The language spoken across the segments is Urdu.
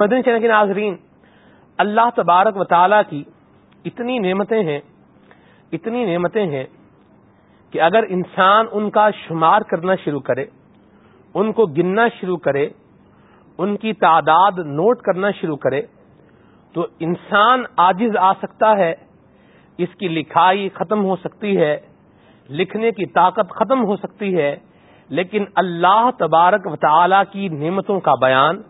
مدن چین کے ناظرین، اللہ تبارک و تعالی کی اتنی نعمتیں ہیں، اتنی نعمتیں ہیں کہ اگر انسان ان کا شمار کرنا شروع کرے، ان کو گننا شروع کرے، ان کی تعداد نوٹ کرنا شروع کرے، تو انسان آجز آ سکتا ہے، اس کی لکھائی ختم ہو سکتی ہے، لکھنے کی طاقت ختم ہو سکتی ہے، لیکن اللہ تبارک و تعالی کی نعمتوں کا بیان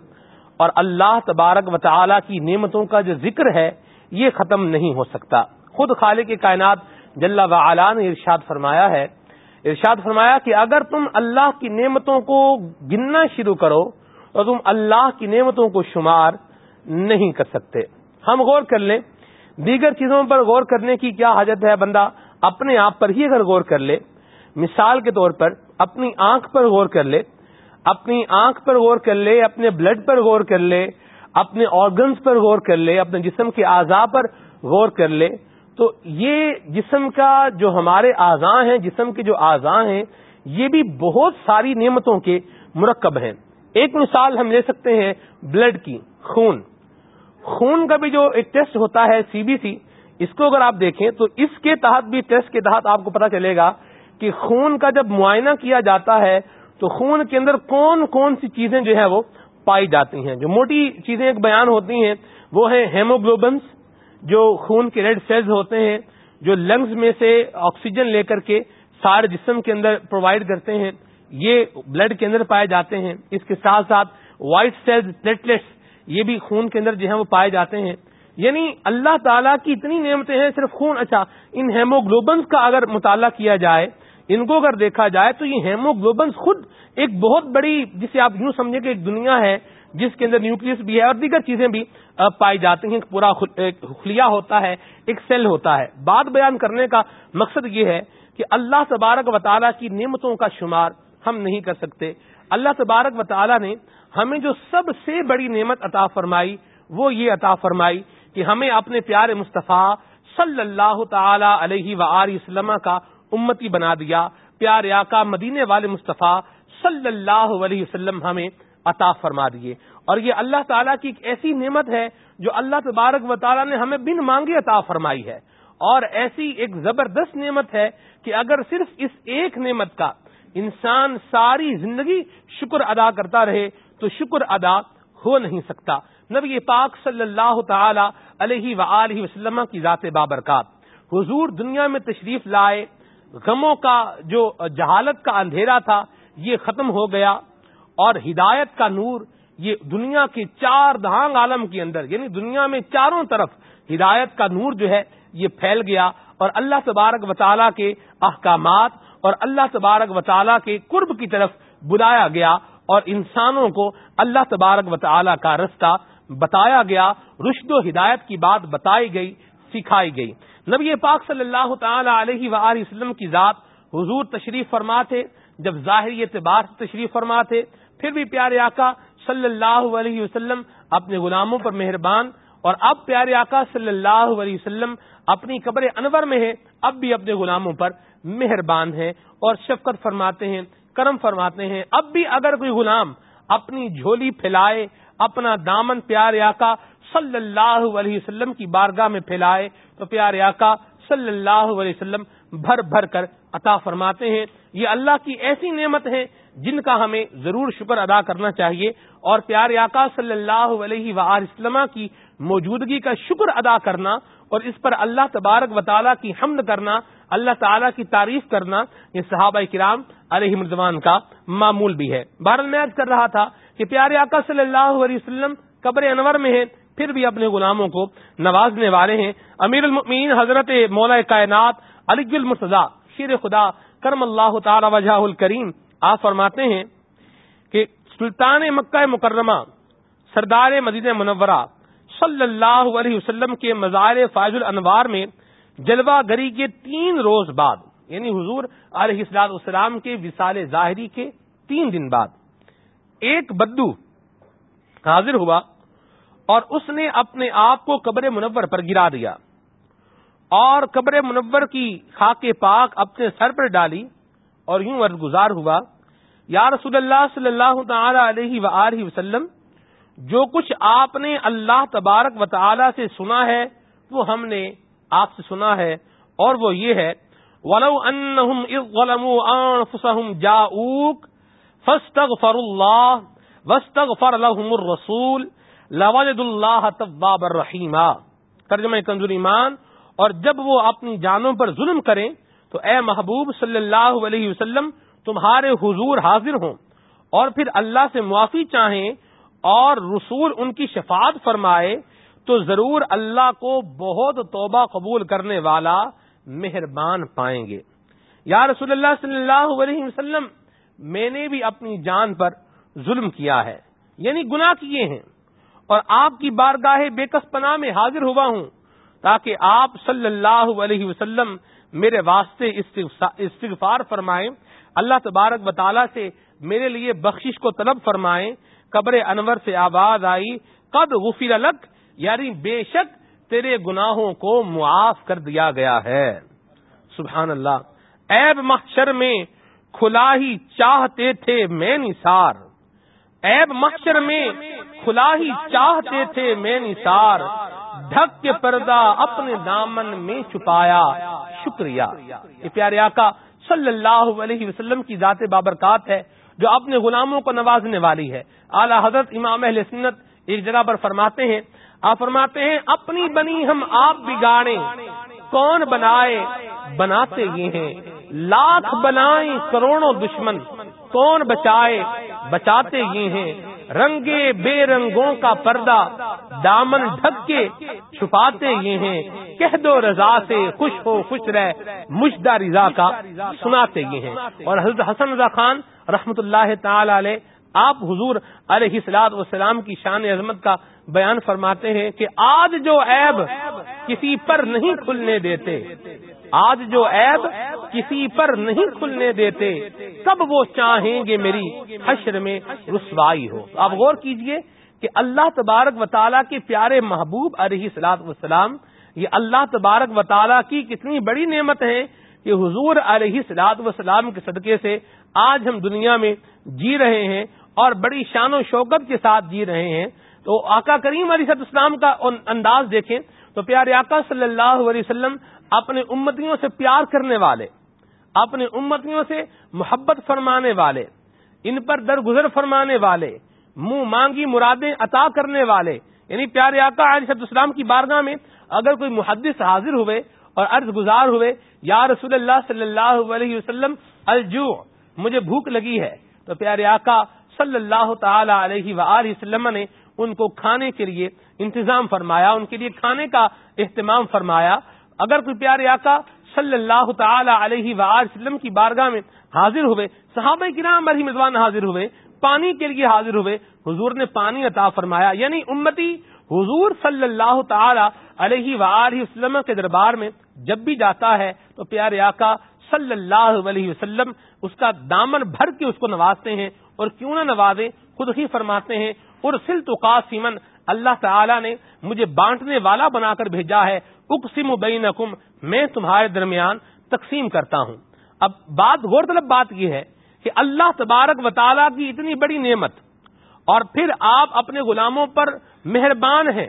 اور اللہ تبارک و تعالی کی نعمتوں کا جو ذکر ہے، یہ ختم نہیں ہو سکتا۔ خود خالق کائنات جل و نے ارشاد فرمایا ہے۔ ارشاد فرمایا کہ اگر تم اللہ کی نعمتوں کو گننا شروع کرو، تو تم اللہ کی نعمتوں کو شمار نہیں کر سکتے۔ ہم غور کر لیں۔ دیگر چیزوں پر غور کرنے کی کیا حاجت ہے بندہ؟ اپنے آپ پر ہی اگر غور کر لے، مثال کے طور پر اپنی آنکھ پر غور کر لے اپنی آنکھ پر غور کر لے، اپنے بلڈ پر غور کر لے، اپنے آرگنس پر غور کر لے، اپنے جسم کے اعضاء پر غور کر لے۔ تو یہ جسم کا جو ہمارے اعضاء ہیں، جسم کے جو اعضاء ہیں، یہ بھی بہت ساری نعمتوں کے مرکب ہیں۔ ایک مثال ہم لے سکتے ہیں بلڈ کی، خون۔ خون کا بھی جو ایک ٹیسٹ ہوتا ہے سی بی سی اس کو اگر آپ دیکھیں تو اس کے تحت بھی ٹیسٹ کے تحت آپ کو پتا چلے گا کہ خون کا جب معائنہ کیا جاتا ہے تو خون کے اندر کون کون سی چیزیں جو ہے وہ پائی جاتی ہیں؟ جو موٹی چیزیں ایک بیان ہوتی ہیں، وہ ہیں ہیموگلوبنس جو خون کے ریڈ سیلز ہوتے ہیں، جو لنگز میں سے آکسیجن لے کر کے سارے جسم کے اندر پرووائڈ کرتے ہیں، یہ بلڈ کے اندر پائے جاتے ہیں۔ اس کے ساتھ ساتھ وائٹ سیلز، پلیٹلیٹس، یہ بھی خون کے اندر جو ہے وہ پائے جاتے ہیں۔ یعنی اللہ تعالیٰ کی اتنی نعمتیں ہیں، صرف خون۔ اچھا ان ہیموگلوبنس کا اگر مطالعہ کیا جائے ان کو اگر دیکھا جائے تو یہ ہیموگلوبنس خود ایک بہت بڑی جسے آپ یوں سمجھیں کہ ایک دنیا ہے، جس کے اندر نیوکلس بھی ہے اور دیگر چیزیں بھی پائی جاتی ہیں پورا خلیا ہوتا ہے، ایک سیل ہوتا ہے۔ بات بیان کرنے کا مقصد یہ ہے کہ اللہ تبارک و تعالیٰ کی نعمتوں کا شمار ہم نہیں کر سکتے۔ اللہ تبارک و تعالیٰ نے ہمیں جو سب سے بڑی نعمت عطا فرمائی، وہ یہ عطا فرمائی کہ ہمیں اپنے پیارے مصطفیٰ صلی اللہ تعالی علیہ و وسلم کا امتی بنا دیا۔ پیارے آقا مدینے والے مصطفیٰ صلی اللہ علیہ وسلم ہمیں عطا فرما دیے۔ اور یہ اللہ تعالیٰ کی ایک ایسی نعمت ہے جو اللہ تبارک و تعالیٰ نے ہمیں بن مانگے عطا فرمائی ہے۔ اور ایسی ایک زبردست نعمت ہے کہ اگر صرف اس ایک نعمت کا انسان ساری زندگی شکر ادا کرتا رہے تو شکر ادا ہو نہیں سکتا۔ نبی پاک صلی اللہ تعالی علیہ و وسلم کی ذات بابرکات۔ حضور دنیا میں تشریف لائے غموں کا جو جہالت کا اندھیرا تھا، یہ ختم ہو گیا اور ہدایت کا نور یہ دنیا کے چار دہانگ عالم کے اندر یعنی دنیا میں چاروں طرف ہدایت کا نور جو ہے، یہ پھیل گیا اور اللہ تبارک و تعالیٰ کے احکامات اور اللہ تبارک و تعالیٰ کے قرب کی طرف بلایا گیا اور انسانوں کو اللہ تبارک و تعالیٰ کا رستہ بتایا گیا۔ رشد و ہدایت کی بات بتائی گئی سکھائی گئی۔ نبی پاک صلی اللہ تعالی علیہ و وسلم کی ذات حضور تشریف فرما تھے جب ظاہری اعتبار سے تشریف فرما تھے پھر بھی پیارے آقا صلی اللہ علیہ وسلم اپنے غلاموں پر مہربان، اور اب پیارے آقا صلی اللہ علیہ وسلم اپنی قبر انور میں ہے، اب بھی اپنے غلاموں پر مہربان ہیں اور شفقت فرماتے ہیں، کرم فرماتے ہیں۔ اب بھی اگر کوئی غلام اپنی جھولی پھیلائے، اپنا دامن پیارے آقا صلی اللہ علیہ وسلم کی بارگاہ میں پھیلائے۔ تو پیارے آقا صلی اللہ علیہ وسلم بھر بھر کر عطا فرماتے ہیں۔ یہ اللہ کی ایسی نعمت ہے جن کا ہمیں ضرور شکر ادا کرنا چاہیے۔ اور پیارے آقا صلی اللہ علیہ وسلم کی موجودگی کا شکر ادا کرنا اور اس پر اللہ تبارک و تعالیٰ کی حمد کرنا، اللہ تعالیٰ کی تعریف کرنا، یہ صحابہ کرام علیہ مرزمان کا معمول بھی ہے۔ بھارت میں کر رہا تھا کہ پیارے آقا صلی اللہ علیہ وسلم قبر انور میں ہے پھر بھی اپنے غلاموں کو نوازنے والے ہیں۔ امیر المین حضرت مولا کائنات علی المرتضا شیر خدا، کرم اللہ تعالی وجہ الکریم، آپ فرماتے ہیں کہ سلطان مکہ مکرمہ، سردار مدینہ منورہ صلی اللہ علیہ وسلم کے مزار فائز الانوار میں جلوہ گری کے تین روز بعد یعنی حضور علیہ السلام السلام کے وسال ظاہری کے تین دن بعد، ایک بدو حاضر ہوا۔ اور اس نے اپنے آپ کو قبر منور پر گرا دیا اور قبر منور کی خاک پاک اپنے سر پر ڈالی اور یوں عرض گزار ہوا، یا رسول اللہ صلی اللہ تعالی علیہ و وسلم، جو کچھ آپ نے اللہ تبارک و تعالی سے سنا ہے، وہ ہم نے آپ سے سنا ہے اور وہ یہ ہے، ولو انہم اذ ظلموا انفسهم جاؤوک فاستغفر اللہ، واستغفر لهم الرسول لوجد اللہ تواب الرحیمہ ترجمہ کنزور ایمان۔ اور جب وہ اپنی جانوں پر ظلم کریں، تو اے محبوب صلی اللہ علیہ وسلم، تمہارے حضور حاضر ہوں۔ اور پھر اللہ سے معافی چاہیں اور رسول ان کی شفاعت فرمائے، تو ضرور اللہ کو بہت توبہ قبول کرنے والا مہربان پائیں گے۔ یا رسول اللہ صلی اللہ علیہ وسلم، میں نے بھی اپنی جان پر ظلم کیا ہے۔ یعنی گناہ کیے ہیں۔ اور آپ کی بارگاہ بے پناہ میں حاضر ہوا ہوں تاکہ آپ صلی اللہ علیہ وسلم میرے واسطے استغفار فرمائیں۔ اللہ تبارک بطالہ سے میرے لیے بخشش کو طلب فرمائیں۔ قبر انور سے آواز آئی، قد غفر الگ یعنی بے شک تیرے گناہوں کو معاف کر دیا گیا ہے۔ سبحان اللہ۔ ایب محشر میں کھلا ہی چاہتے تھے میں نثار۔ ایب محشر میں کھلا ہی چاہتے تھے میں نثار ڈھک کے پردہ اپنے دامن میں چھپایا۔ شکریہ۔ یہ پیارے آقا صلی اللہ علیہ وسلم کی ذات بابرکات ہے، جو اپنے غلاموں کو نوازنے والی ہے۔ اعلی حضرت امام اہل سنت ایک جگہ پر فرماتے ہیں، آپ فرماتے ہیں، اپنی بنی ہم آپ بگاڑے کون بنائے؟ بناتے یہ ہیں۔ لاکھ بنائیں کروڑوں دشمن، کون بچائے؟ بچاتے یہ ہیں۔ رنگے بے رنگوں کا پردہ دامن ڈھک کے چھپاتے یہ ہیں۔ کہہ دو رضا سے خوش ہو خوش رہ مشدہ رضا کا سناتے یہ ہیں۔ اور حضرت حسن رضا خان رحمت اللہ تعالی علیہ، آپ حضور علیہ سلاد وسلام کی شان عظمت کا بیان فرماتے ہیں کہ آج جو عیب کسی پر نہیں کھلنے دیتے آج جو عیب کسی پر نہیں کھلنے دیتے تب وہ چاہیں گے میری حشر میں رسوائی ہو۔ آپ غور کیجیے کہ اللہ تبارک و تعالیٰ کے پیارے محبوب علیہ سلاد وسلام یہ اللہ تبارک و تعالیٰ کی کتنی بڑی نعمت ہے کہ حضور علیہ سلاد وسلام کے صدقے سے آج ہم دنیا میں جی رہے ہیں اور بڑی شان و شوکت کے ساتھ جی رہے ہیں۔ تو آقا کریم علیہ اسلام کا انداز دیکھیں۔ تو پیارے آقا صلی اللہ علیہ وسلم اپنے امتیوں سے پیار کرنے والے اپنے امتیوں سے محبت فرمانے والے، ان پر درگزر فرمانے والے، منہ مانگی مرادیں عطا کرنے والے۔ یعنی پیارے آقا علیہ السلام کی بارگاہ میں اگر کوئی محدث حاضر ہوئے اور عرض گزار ہوئے، یا رسول اللہ صلی اللہ علیہ وسلم الجو مجھے بھوک لگی ہے، تو پیارے آقا صلی اللہ تعالی علیہ وآلہ وسلم نے ان کو کھانے کے لیے انتظام فرمایا، ان کے لیے کھانے کا اہتمام فرمایا۔ اگر کوئی پیارے آقا صلی اللہ تعالی علیہ وآلہ وسلم کی بارگاہ میں حاضر ہوئے، صحابہ کرام بر مزوان حاضر ہوئے، پانی کے لیے حاضر ہوئے، حضور نے پانی عطا فرمایا یعنی امتی حضور صلی اللہ تعالی علیہ وآلہ وسلم کے دربار میں جب بھی جاتا ہے تو پیارے آقا صلی اللہ علیہ وسلم اس کا دامن بھر کے اس کو نوازتے ہیں اور کیوں نہ نوازے، خود ہی فرماتے ہیں اور سل تو قاسمن اللہ تعالی نے مجھے بانٹنے والا بنا کر بھیجا ہے اقسم بینکم، میں تمہارے درمیان تقسیم کرتا ہوں۔ اب بات غور طلب بات یہ ہے کہ اللہ تبارک و تعالیٰ کی اتنی بڑی نعمت، اور پھر آپ اپنے غلاموں پر مہربان ہیں،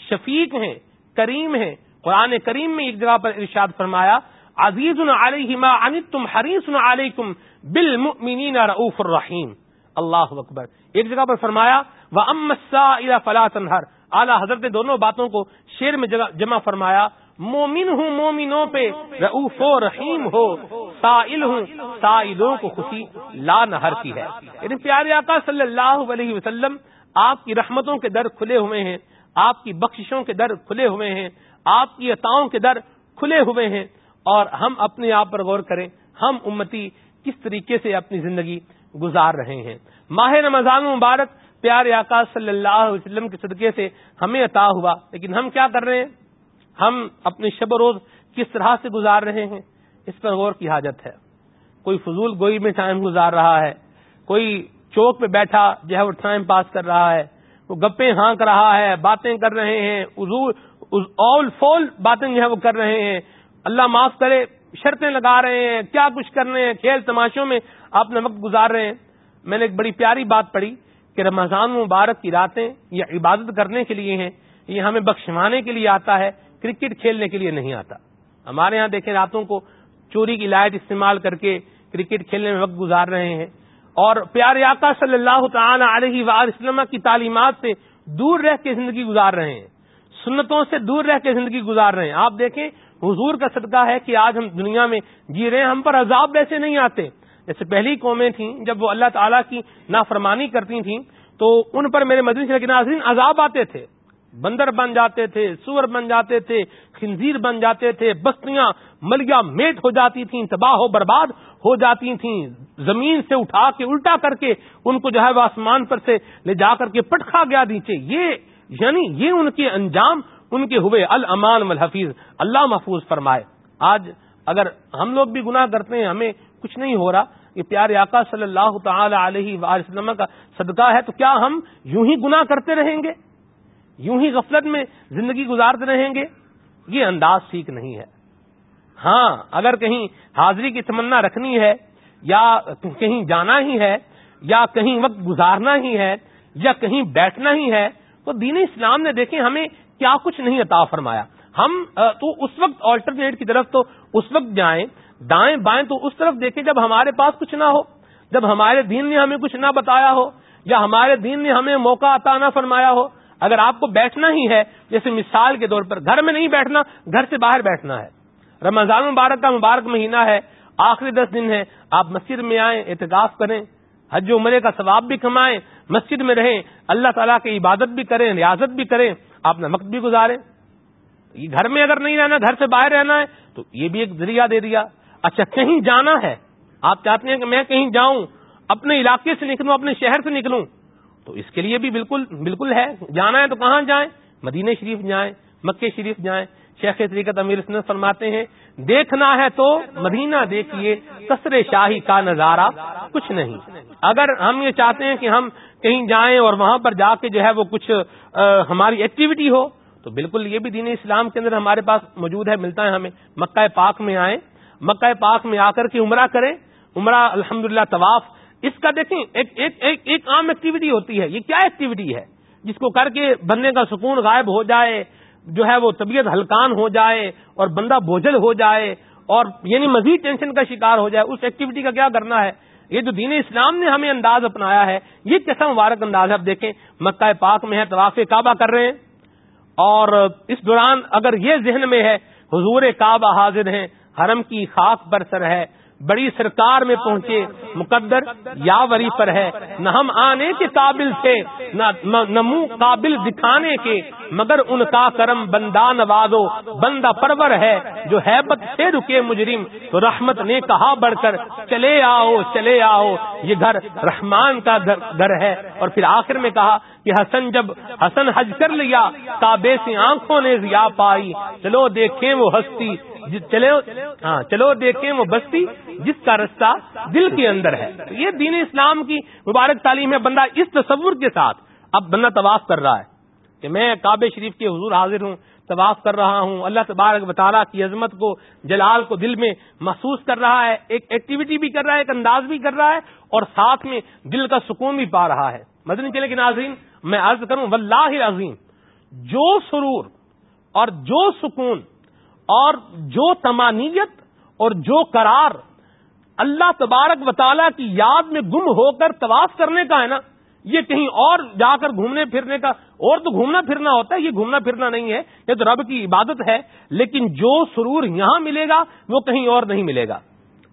شفیق ہیں، کریم ہیں۔ قرآن کریم میں ایک جگہ پر ارشاد فرمایا، عزیز علیہ ما تم حریص علیکم بالمؤمنین رعوف الرحیم۔ اللہ اکبر۔ ایک جگہ پر فرمایا وہ امسا فلا تنہر اعلی حضرت نے دونوں باتوں کو شیر میں جمع فرمایا، مومن ہوں مومنوں پہ رعوف و رحیم ہو، سائل ہوں سائلوں کو خوشی لا نہر کی ہے۔ یعنی پیارے آقا صلی اللہ علیہ وسلم، آپ کی رحمتوں کے در کھلے ہوئے ہیں، آپ کی بخششوں کے در کھلے ہوئے ہیں، آپ کی عطاؤں کے در کھلے ہوئے ہیں۔ اور ہم اپنے آپ پر غور کریں، ہم امتی کس طریقے سے اپنی زندگی گزار رہے ہیں۔ ماہ رمضان مبارک پیارے آقا صلی اللہ علیہ وسلم کے صدقے سے ہمیں عطا ہوا۔ لیکن ہم کیا کر رہے ہیں؟ ہم اپنے شب و روز کس طرح سے گزار رہے ہیں؟ اس پر غور کی حاجت ہے۔ کوئی فضول گوئی میں ٹائم گزار رہا ہے، کوئی چوک پہ بیٹھا جو ہے وہ ٹائم پاس کر رہا ہے، وہ گپے ہانک رہا ہے، باتیں کر رہے ہیں اول فول باتیں جو ہے وہ کر رہے ہیں۔ اللہ معاف کرے، شرطیں لگا رہے ہیں، کیا کچھ کر رہے ہیں؟ کھیل تماشوں میں آپ نے وقت گزار رہے ہیں۔ میں نے ایک بڑی پیاری بات پڑھی۔ کہ رمضان مبارک کی راتیں یہ عبادت کرنے کے لیے ہیں، یہ ہمیں بخشوانے کے لیے آتا ہے، کرکٹ کھیلنے کے لیے نہیں آتا۔ ہمارے ہاں دیکھیں راتوں کو چوری کی لائٹ استعمال کر کے کرکٹ کھیلنے میں وقت گزار رہے ہیں۔ اور پیارے آقا صلی اللہ تعالی علیہ وسلم کی تعلیمات سے دور رہ کے زندگی گزار رہے ہیں۔ سنتوں سے دور رہ کے زندگی گزار رہے ہیں۔ آپ دیکھیں، حضور کا صدقہ ہے کہ آج ہم دنیا میں جی رہے ہیں، ہم پر عذاب ویسے نہیں آتے۔ جیسے پہلی قومیں تھیں، جب وہ اللہ تعالیٰ کی نافرمانی کرتی تھیں، تو ان پر میرے مدنی کے ناظرین عذاب آتے تھے۔ بندر بن جاتے تھے، سور بن جاتے تھے، خنزیر بن جاتے تھے، بستیاں ملیا میٹ ہو جاتی تھیں، تباہ و برباد ہو جاتی تھیں۔ زمین سے اٹھا کے، الٹا کر کے ان کو جو ہے وہ آسمان پر سے لے جا کر کے پٹکھا گیا نیچے۔ یہ یعنی یہ ان کے انجام، ان کے ہوئے الامان الحفیظ اللہ محفوظ فرمائے۔ آج اگر ہم لوگ بھی گناہ کرتے ہیں، ہمیں کچھ نہیں ہو رہا۔ یہ پیارے آقا صلی اللہ تعالی علیہ وسلم کا صدقہ ہے تو کیا ہم یوں ہی گناہ کرتے رہیں گے؟ یوں ہی غفلت میں زندگی گزارتے رہیں گے؟ یہ انداز ٹھیک نہیں ہے۔ ہاں اگر کہیں حاضری کی تمنا رکھنی ہے، یا کہیں جانا ہی ہے، یا کہیں وقت گزارنا ہی ہے، یا کہیں بیٹھنا ہی ہے، تو دین اسلام نے دیکھیں ہمیں کیا کچھ نہیں عطا فرمایا۔ ہم تو اس وقت آلٹرنیٹ کی طرف تو اس وقت جائیں۔ دائیں بائیں تو اس طرف دیکھیں جب ہمارے پاس کچھ نہ ہو، جب ہمارے دین نے ہمیں کچھ نہ بتایا ہو یا ہمارے دین نے ہمیں موقع عطا نہ فرمایا ہو، اگر آپ کو بیٹھنا ہی ہے، جیسے مثال کے طور پر گھر میں نہیں بیٹھنا، گھر سے باہر بیٹھنا ہے۔ رمضان مبارک کا مبارک مہینہ ہے، آخری دس دن ہے آپ مسجد میں آئیں احتکاف کریں، حج عمرے کا ثواب بھی کمائیں، مسجد میں رہیں، اللہ تعالیٰ کی عبادت بھی کریں، ریاضت بھی کریں، آپ نے وقت بھی گزاریں۔ گھر میں اگر نہیں رہنا، گھر سے باہر رہنا ہے، تو یہ بھی ایک ذریعہ دے دیا۔ اچھا کہیں جانا ہے؟ آپ چاہتے ہیں کہ میں کہیں جاؤں، اپنے علاقے سے نکلوں، اپنے شہر سے نکلوں؟ تو اس کے لیے بھی بالکل بالکل ہے۔ جانا ہے تو کہاں جائیں؟ مدینہ شریف جائیں، مکہ شریف جائیں۔ شیخ طریقت امیر سنت فرماتے ہیں، دیکھنا ہے تو مدینہ دیکھیے کثر شاہی کا نظارہ کچھ نہیں۔ اگر ہم یہ چاہتے ہیں کہ ہم کہیں جائیں اور وہاں پر جا کے جو ہے وہ کچھ ہماری ایکٹیویٹی ہو، تو بالکل یہ بھی دین اسلام کے اندر ہمارے پاس موجود ہے، ملتا ہے ہمیں۔ مکہ پاک میں آئیں۔ مکہ پاک میں آ کر کے عمرہ کریں، عمرہ الحمد للہ طواف۔ اس کا دیکھیں، ایک ایک ایک ایک عام ایکٹیویٹی ہوتی ہے۔ یہ کیا ایکٹیویٹی ہے؟ جس کو کر کے بننے کا سکون غائب ہو جائے، جو ہے وہ طبیعت ہلکان ہو جائے اور بندہ بوجھل ہو جائے اور یعنی مزید ٹینشن کا شکار ہو جائے، اس ایکٹیویٹی کا کیا کرنا ہے؟ یہ جو دین اسلام نے ہمیں انداز اپنایا ہے، یہ کیسا مبارک انداز ہے؟ اب دیکھیں، مکہ پاک میں ہے، طواف کعبہ کر رہے ہیں اور اس دوران اگر یہ ذہن میں ہے، حضور کعبہ حاضر ہیں حرم کی خاک برسر ہے، بڑی سرکار میں پہنچے، مقدر یا وری پر ہے۔ نہ ہم آنے کے قابل تھے، نہ منہ قابل دکھانے کے، مگر ان کا کرم بندہ نوازو، بندہ پرور ہے۔ جو ہے بت سے رکے مجرم، تو رحمت نے کہا بڑھ کر، چلے آؤ چلے آؤ۔ یہ گھر رحمان کا گھر ہے۔ اور پھر آخر میں کہا کہ حسن جب حسن حج کر لیا کعبے سے آنکھوں نے ضیا پائی۔ چلو دیکھیں وہ ہستی۔ چلے ہاں چلو دیکھیں وہ بستی جس کا رستہ دل کے اندر ہے۔ یہ دین اسلام کی مبارک تعلیم ہے۔ بندہ اس تصور کے ساتھ اب بندہ طواف کر رہا ہے کہ میں کعبے شریف کے حضور حاضر ہوں، طواف کر رہا ہوں۔ اللہ تبارک تعالیٰ کی عظمت کو، جلال کو دل میں محسوس کر رہا ہے۔ ایک ایکٹیویٹی بھی کر رہا ہے، ایک انداز بھی کر رہا ہے اور ساتھ میں دل کا سکون بھی پا رہا ہے۔ مدنی چلے کے ناظرین، میں عرض کروں، واللہ عظیم جو سرور اور جو سکون اور جو تمانیت اور جو قرار اللہ تبارک و تعالیٰ کی یاد میں گم ہو کر طواف کرنے کا ہے نا یہ کہیں اور جا کر گھومنے پھرنے کا اور تو گھومنا پھرنا ہوتا ہے یہ گھومنا پھرنا نہیں ہے یہ تو رب کی عبادت ہے لیکن جو سرور یہاں ملے گا وہ کہیں اور نہیں ملے گا۔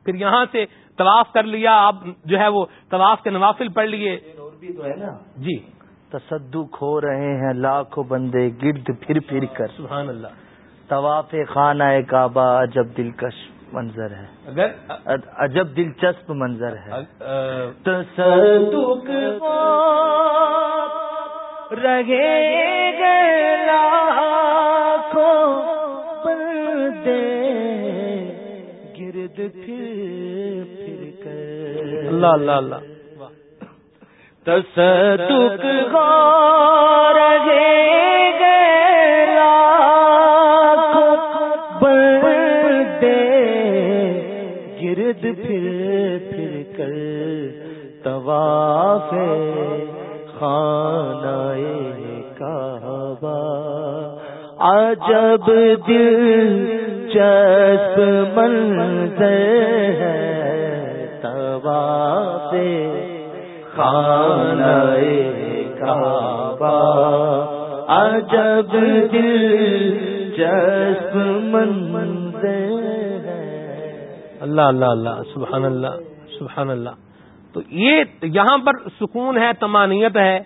پھر یہاں سے طواف کر لیا آپ جو ہے وہ طواف کے نوافل پڑھ لیے۔ جی۔ تصدق ہو رہے ہیں لاکھوں بندے گرد پھر پھر کر۔ سبحان اللہ۔ طواف خانہ کعبہ عجب دلکش منظر ہے۔ اگر عجب دلچسپ منظر ہے۔ رہے گلا گرد پھر پھر کر۔ اللہ اللہ اللہ۔ تصدق رہے پھر سے خانہ کعبہ۔ عجب دل چسپ منظر ہے طواف خانہ کعبہ۔ عجب دل چسپ منظر ہے۔ اللہ اللہ اللہ، سبحان اللہ سبحان اللہ۔ تو یہ یہاں پر سکون ہے تمانیت ہے،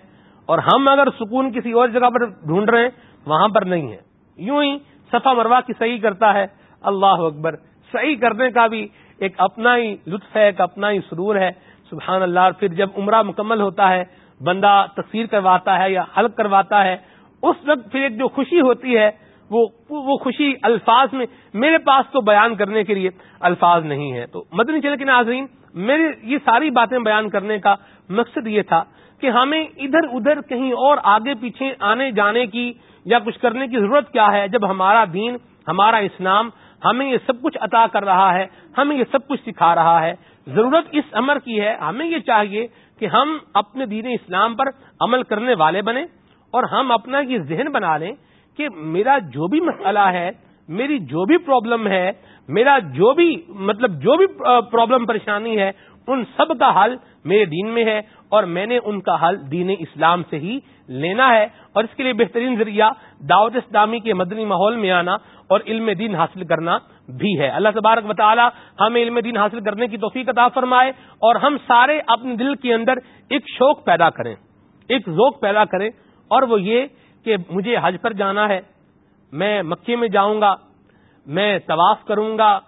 اور ہم اگر سکون کسی اور جگہ پر ڈھونڈ رہے ہیں، وہاں پر نہیں ہے۔ یوں ہی صفا مروا کی صحیح کرتا ہے، اللہ اکبر۔ صحیح کرنے کا بھی ایک اپنا ہی لطف ہے، ایک اپنا ہی سرور ہے۔ سبحان اللہ پھر جب عمرہ مکمل ہوتا ہے، بندہ تصویر کرواتا ہے یا حلق کرواتا ہے، اس وقت پھر ایک جو خوشی ہوتی ہے، وہ وہ خوشی الفاظ میں، میرے پاس تو بیان کرنے کے لیے الفاظ نہیں ہے۔ تو مدنی چلے کے ناظرین میرے یہ ساری باتیں بیان کرنے کا مقصد یہ تھا کہ ہمیں ادھر ادھر کہیں اور آگے پیچھے آنے جانے کی یا کچھ کرنے کی ضرورت کیا ہے جب ہمارا دین، ہمارا اسلام ہمیں یہ سب کچھ عطا کر رہا ہے، ہمیں یہ سب کچھ سکھا رہا ہے۔ ضرورت اس امر کی ہے، ہمیں یہ چاہیے کہ ہم اپنے دین اسلام پر عمل کرنے والے بنے اور ہم اپنا یہ ذہن بنا لیں کہ میرا جو بھی مسئلہ ہے میری جو بھی پرابلم ہے، میرا جو بھی مطلب جو بھی پرابلم پریشانی ہے، ان سب کا حل میرے دین میں ہے اور میں نے ان کا حل دین اسلام سے ہی لینا ہے اور اس کے لیے بہترین ذریعہ دعوت اسلامی کے مدنی ماحول میں آنا اور علم دین حاصل کرنا بھی ہے۔ اللہ تبارک مطالعہ ہمیں علم دین حاصل کرنے کی توفیق عطا فرمائے اور ہم سارے اپنے دل کے اندر ایک شوق پیدا کریں۔ ایک ذوق پیدا کریں اور وہ یہ کہ مجھے حج پر جانا ہے۔ میں مکے میں جاؤں گا، میں طواف کروں گا،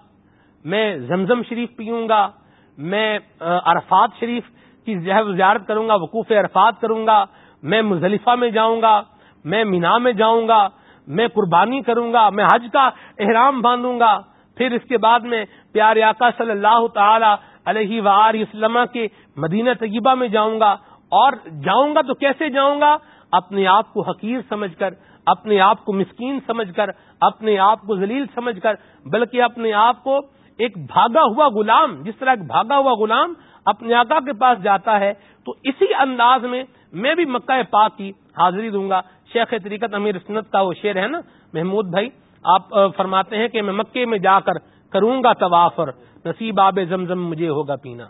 میں زمزم شریف پیوں گا، میں عرفات شریف کی زیارت کروں گا، وقوف عرفات کروں گا، میں مزلفہ میں جاؤں گا، میں مینا میں جاؤں گا، میں قربانی کروں گا، میں حج کا احرام باندھوں گا۔ پھر اس کے بعد میں پیار آقا صلی اللہ تعالی علیہ وسلم کے مدینہ طیبہ میں جاؤں گا۔ اور جاؤں گا تو کیسے جاؤں گا؟ اپنے آپ کو حقیر سمجھ کر اپنے آپ کو مسکین سمجھ کر، اپنے آپ کو ذلیل سمجھ کر، بلکہ اپنے آپ کو ایک بھاگا ہوا غلام، جس طرح ایک بھاگا ہوا غلام اپنے آقا کے پاس جاتا ہے، تو اسی انداز میں میں بھی مکہ پاک کی حاضری دوں گا۔ شیخ طریقت امیر سنت کا وہ شعر ہے نا، محمود بھائی، آپ فرماتے ہیں کہ میں مکے میں جا کر کروں گا توافر نصیب آب زمزم مجھے ہوگا پینا۔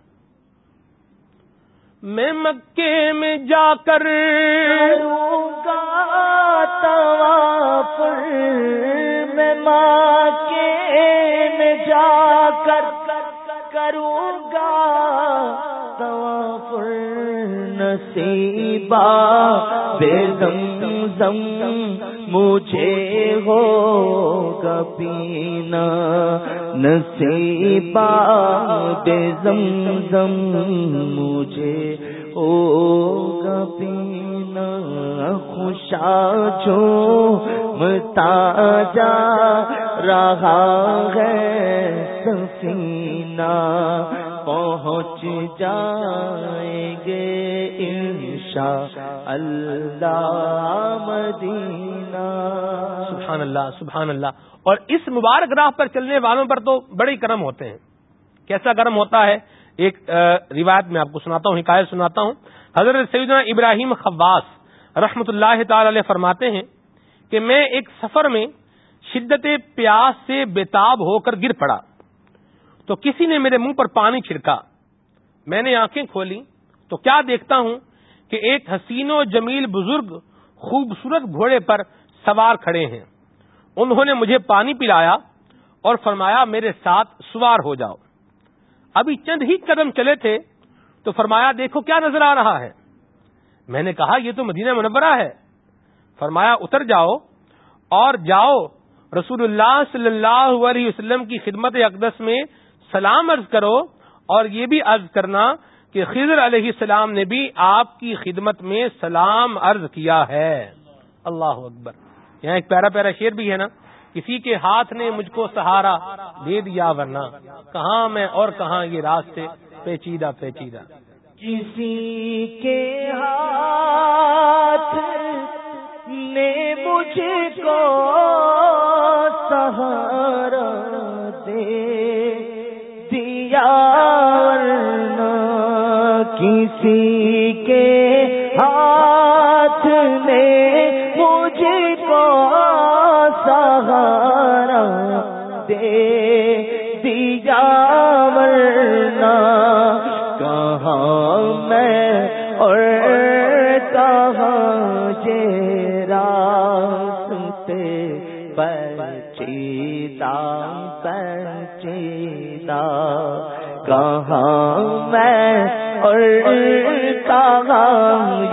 میں مکے میں جا کر میں مکے میں جا کر کروں گا تو نصیبہ، بے دم زم مجھے ہو پینا۔ نصیبہ، بے زم زم مجھے ہو پینا۔ خوشا جو متا جا رہا ہے سفینہ۔ پہنچ جائیں گے۔ انشاء اللہ مدینہ۔ سبحان اللہ سبحان اللہ اور اس مبارک راہ پر چلنے والوں پر تو بڑے کرم ہوتے ہیں۔ کیسا کرم ہوتا ہے؟ ایک روایت میں آپ کو سناتا ہوں، حکایت سناتا ہوں۔ حضرت سیدنا ابراہیم خواص رحمت اللہ تعالی علیہ فرماتے ہیں کہ میں ایک سفر میں شدت پیاس سے بےتاب ہو کر گر پڑا۔ تو کسی نے میرے منہ پر پانی چھڑکا۔ میں نے آنکھیں کھولی۔ تو کیا دیکھتا ہوں؟ کہ ایک حسین و جمیل بزرگ خوبصورت گھوڑے پر سوار کھڑے ہیں۔ انہوں نے مجھے پانی پلایا اور فرمایا، میرے ساتھ سوار ہو جاؤ۔ ابھی چند ہی قدم چلے تھے تو فرمایا، دیکھو کیا نظر آ رہا ہے۔ میں نے کہا، یہ تو مدینہ منورہ ہے۔ فرمایا، اتر جاؤ اور جاؤ۔ رسول اللہ صلی اللہ علیہ وسلم کی خدمت اقدس میں سلام عرض کرو اور یہ بھی عرض کرنا کہ خضر علیہ السلام نے بھی آپ کی خدمت میں سلام عرض کیا ہے۔ اللہ اکبر۔ یہاں ایک پیارا پیارا شیر بھی ہے نا۔ کسی کے ہاتھ نے مجھ کو سہارا دے دیا ورنہ کہاں میں اور کہاں یہ راستے پیچیدہ پیچیدہ۔ کسی کے ہاتھ نے مجھ کو سہارا کسی کے ہاتھ میں مجھے کو سہارا دے۔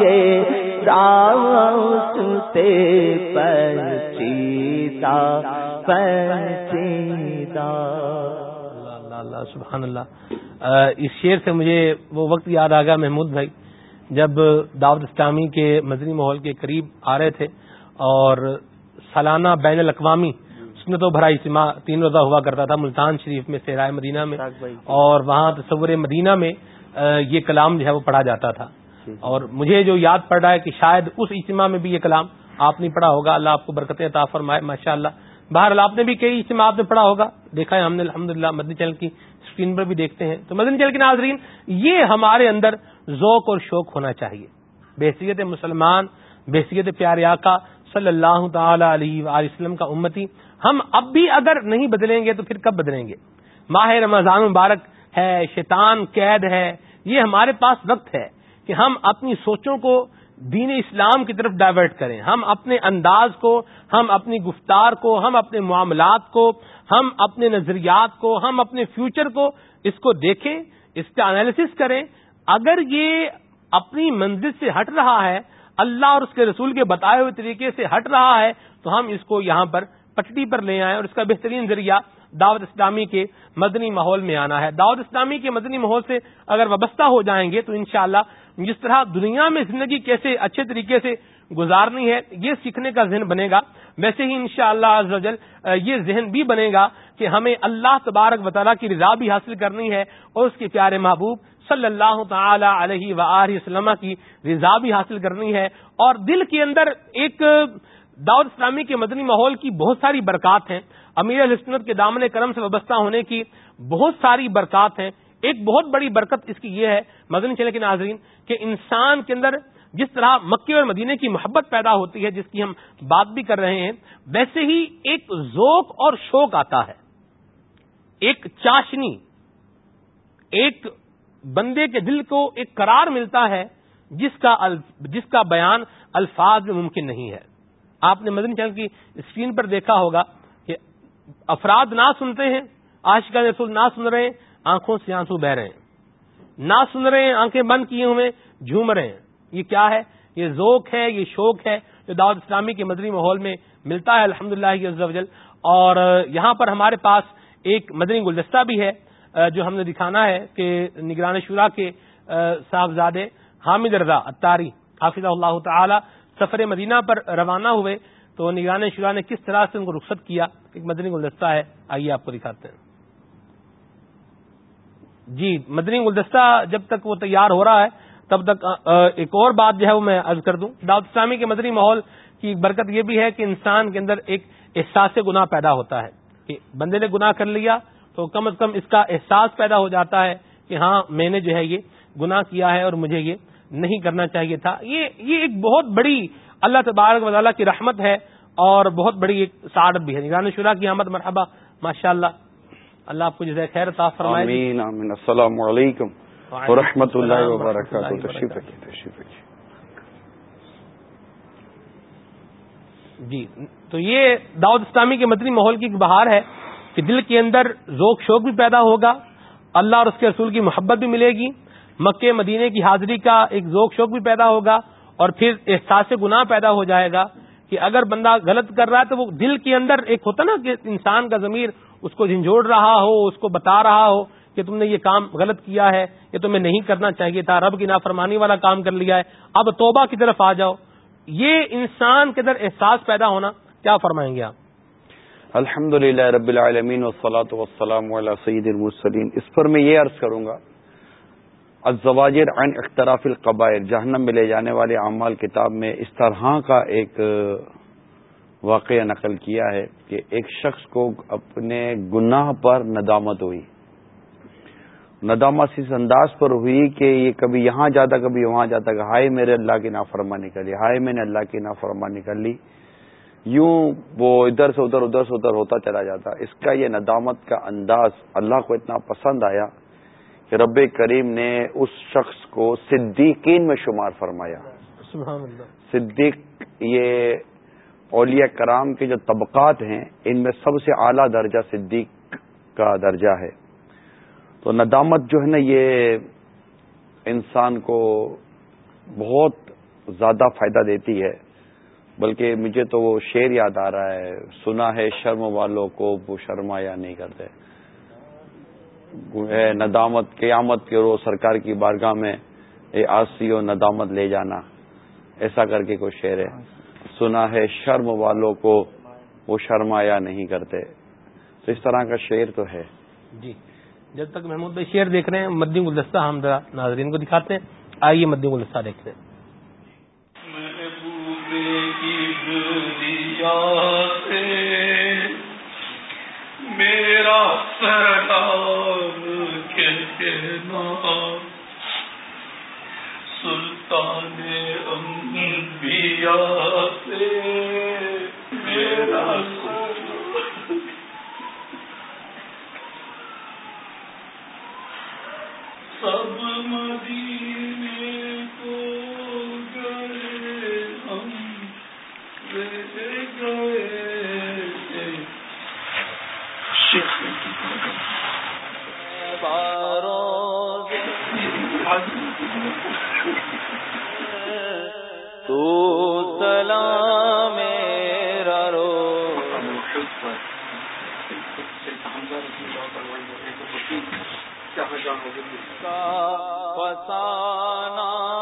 یہ سنتے پچیتا اللہ سبحان اللہ۔ اس شعر سے مجھے وہ وقت یاد آ گیا محمود بھائی جب دعوت اسلامی کے مدنی ماحول کے قریب آ رہے تھے اور سالانہ بین الاقوامی سنت و بھرا اجتماع تین روزہ ہوا کرتا تھا ملتان شریف میں سہرائے مدینہ میں۔ اور وہاں تصور مدینہ میں یہ کلام جو ہے وہ پڑھا جاتا تھا۔ جی۔ اور مجھے جو یاد پڑ رہا ہے کہ شاید اس اجتماع میں بھی یہ کلام آپ نے پڑھا ہوگا، اللہ آپ کو برکت عطا فرمائے ماشاء اللہ باہر آپ نے بھی کئی اجتماع میں پڑھا ہوگا، دیکھا ہے ہم نے الحمد للہ مدنی چینل کی اسکرین پر بھی دیکھتے ہیں۔ تو مدنی چینل کے ناظرین، یہ ہمارے اندر ذوق اور شوق ہونا چاہیے۔ بحثیت مسلمان بحثیت پیار آقا صلی اللہ تعالی علیہ وسلم کا امتی، ہم اب بھی اگر نہیں بدلیں گے تو پھر کب بدلیں گے؟ ماہ رمضان مبارک ہے، شیطان قید ہے، یہ ہمارے پاس وقت ہے۔ کہ ہم اپنی سوچوں کو دین اسلام کی طرف ڈائیورٹ کریں۔ ہم اپنے انداز کو، ہم اپنی گفتار کو، ہم اپنے معاملات کو، ہم اپنے نظریات کو، ہم اپنے فیوچر کو اس کو دیکھیں، اس کا انالیس کریں۔ اگر یہ اپنی منزل سے ہٹ رہا ہے، اللہ اور اس کے رسول کے بتائے ہوئے طریقے سے ہٹ رہا ہے، تو ہم اس کو یہاں پر پٹڑی پر لے آئیں اور اس کا بہترین ذریعہ دعوت اسلامی کے مدنی ماحول میں آنا ہے۔ دعوت اسلامی کے مدنی ماحول سے اگر وابستہ ہو جائیں گے تو انشاءاللہ جس طرح دنیا میں زندگی کیسے اچھے طریقے سے گزارنی ہے، یہ سیکھنے کا ذہن بنے گا۔ ویسے ہی انشاءاللہ شاء اللہ یہ ذہن بھی بنے گا کہ ہمیں اللہ تبارک وطالعہ کی رضا بھی حاصل کرنی ہے اور اس کے پیارے محبوب صلی اللہ تعالی علیہ و وسلم کی رضا بھی حاصل کرنی ہے۔ اور دل کے اندر ایک دعوت اسلامی کے مدنی ماحول کی بہت ساری برکات ہیں۔ امیر السنت کے دامن کرم سے وابستہ ہونے کی بہت ساری برکات ہیں۔ ایک بہت بڑی برکت اس کی یہ ہے، مدنی چلے کے ناظرین، کہ انسان کے اندر جس طرح مکے اور مدینے کی محبت پیدا ہوتی ہے، جس کی ہم بات بھی کر رہے ہیں، ویسے ہی ایک ذوق اور شوق آتا ہے۔ ایک چاشنی، ایک بندے کے دل کو ایک قرار ملتا ہے، جس کا جس کا بیان الفاظ میں ممکن نہیں ہے۔ آپ نے مدنی چینل کی اسکرین پر دیکھا ہوگا کہ افراد نہ سنتے ہیں آشکا رسول نہ سن رہے ہیں آنکھوں سے آنسو بہ رہے ہیں۔ نہ سن رہے ہیں، آنکھیں بند کیے ہوئے جھوم رہے ہیں۔ یہ کیا ہے؟ یہ ذوق ہے، یہ شوق ہے جو دعوت اسلامی کے مدنی ماحول میں ملتا ہے الحمد للہ اور یہاں پر ہمارے پاس ایک مدنی گلدستہ بھی ہے، جو ہم نے دکھانا ہے کہ نگران شورا کے صاحبزادے حامد رضا اتاری حافظ اللہ تعالی، سفر مدینہ پر روانہ ہوئے۔ تو نگران شورا نے کس طرح سے ان کو رخصت کیا؟ ایک مدنی گلدستہ ہے۔ آئیے آپ کو دکھاتے ہیں۔ جی مدنی گلدستہ جب تک وہ تیار ہو رہا ہے، تب تک ایک اور بات جو ہے وہ میں عرض کر دوں۔ دعوت اسلامی کے مدنی ماحول کی برکت یہ بھی ہے کہ انسان کے اندر ایک احساس گناہ پیدا ہوتا ہے کہ بندے نے گناہ کر لیا تو کم از کم اس کا احساس پیدا ہو جاتا ہے کہ ہاں میں نے جو ہے یہ گناہ کیا ہے اور مجھے یہ نہیں کرنا چاہیے تھا۔ یہ یہ ایک بہت بڑی اللہ تبارک وزالہ کی رحمت ہے اور بہت بڑی ایک سعادت بھی ہے۔ نگران شورا کی آمد، مرحبا ماشاء اللہ اللہ آپ کو جزائے خیر فرمائے آمین آمین۔ السلام علیکم ورحمۃ اللہ وبرکاتہ۔ تشریف رکھیے تشریف رکھیے۔ جی تو یہ داؤد اسلامی کے مدنی ماحول کی بہار ہے کہ دل کے اندر ذوق شوق بھی پیدا ہوگا اللہ اور اس کے رسول کی محبت بھی ملے گی مکے مدینے کی حاضری کا ایک ذوق شوق بھی پیدا ہوگا اور پھر احساس گناہ پیدا ہو جائے گا کہ اگر بندہ غلط کر رہا ہے تو وہ دل کے اندر ایک ہوتا نا کہ انسان کا ضمیر اس کو جھنجھوڑ رہا ہو، اس کو بتا رہا ہو کہ تم نے یہ کام غلط کیا ہے، یہ تمہیں نہیں کرنا چاہیے تھا، رب کی نافرمانی والا کام کر لیا ہے۔ اب توبہ کی طرف آ جاؤ۔ یہ انسان کے اندر احساس پیدا ہونا کیا فرمائیں گے آپ؟ الحمد للہ رب العالمین وسلاۃ وسلام علیہ سعید المسلیم اس پر میں یہ عرض کروں گا، الزواجر عن اختراف القبائر، جہنم میں لے جانے والے اعمال کتاب میں اس طرح کا ایک واقعہ نقل کیا ہے کہ ایک شخص کو اپنے گناہ پر ندامت ہوئی۔ ندامت اس انداز پر ہوئی کہ یہ کبھی یہاں جاتا کبھی وہاں جاتا کہ ہائے میرے اللہ کی نافرمانی کر لی ہائے میں نے اللہ کی نافرمانی کر لی۔ یوں وہ ادھر سے ادھر ادھر سے ادھر ہوتا چلا جاتا۔ اس کا یہ ندامت کا انداز اللہ کو اتنا پسند آیا کہ رب کریم نے اس شخص کو صدیقین میں شمار فرمایا۔ صدیق یہ اولیاء کرام کے جو طبقات ہیں، ان میں سب سے اعلیٰ درجہ صدیق کا درجہ ہے۔ تو ندامت جو ہے نا، یہ انسان کو بہت زیادہ فائدہ دیتی ہے۔ بلکہ مجھے تو وہ شعر یاد آ رہا ہے، سنا ہے شرم والوں کو وہ شرما یا نہیں کرتے۔ ندامت، قیامت کے رو سرکار کی بارگاہ میں، اے آسی و ندامت لے جانا۔ ایسا کر کے کوئی شعر ہے۔ سنا ہے شرم والوں کو وہ شرمایا نہیں کرتے۔ تو اس طرح کا شعر تو ہے۔ جی۔ جب تک محمود بھائی شعر دیکھ رہے ہیں مدی گلدستہ ہم ناظرین کو دکھاتے ہیں۔ آئیے مدی گلدستہ دیکھتے ہیں۔ میرا سردار کہنا سلطان انبیاء سے میرا کا فسانہ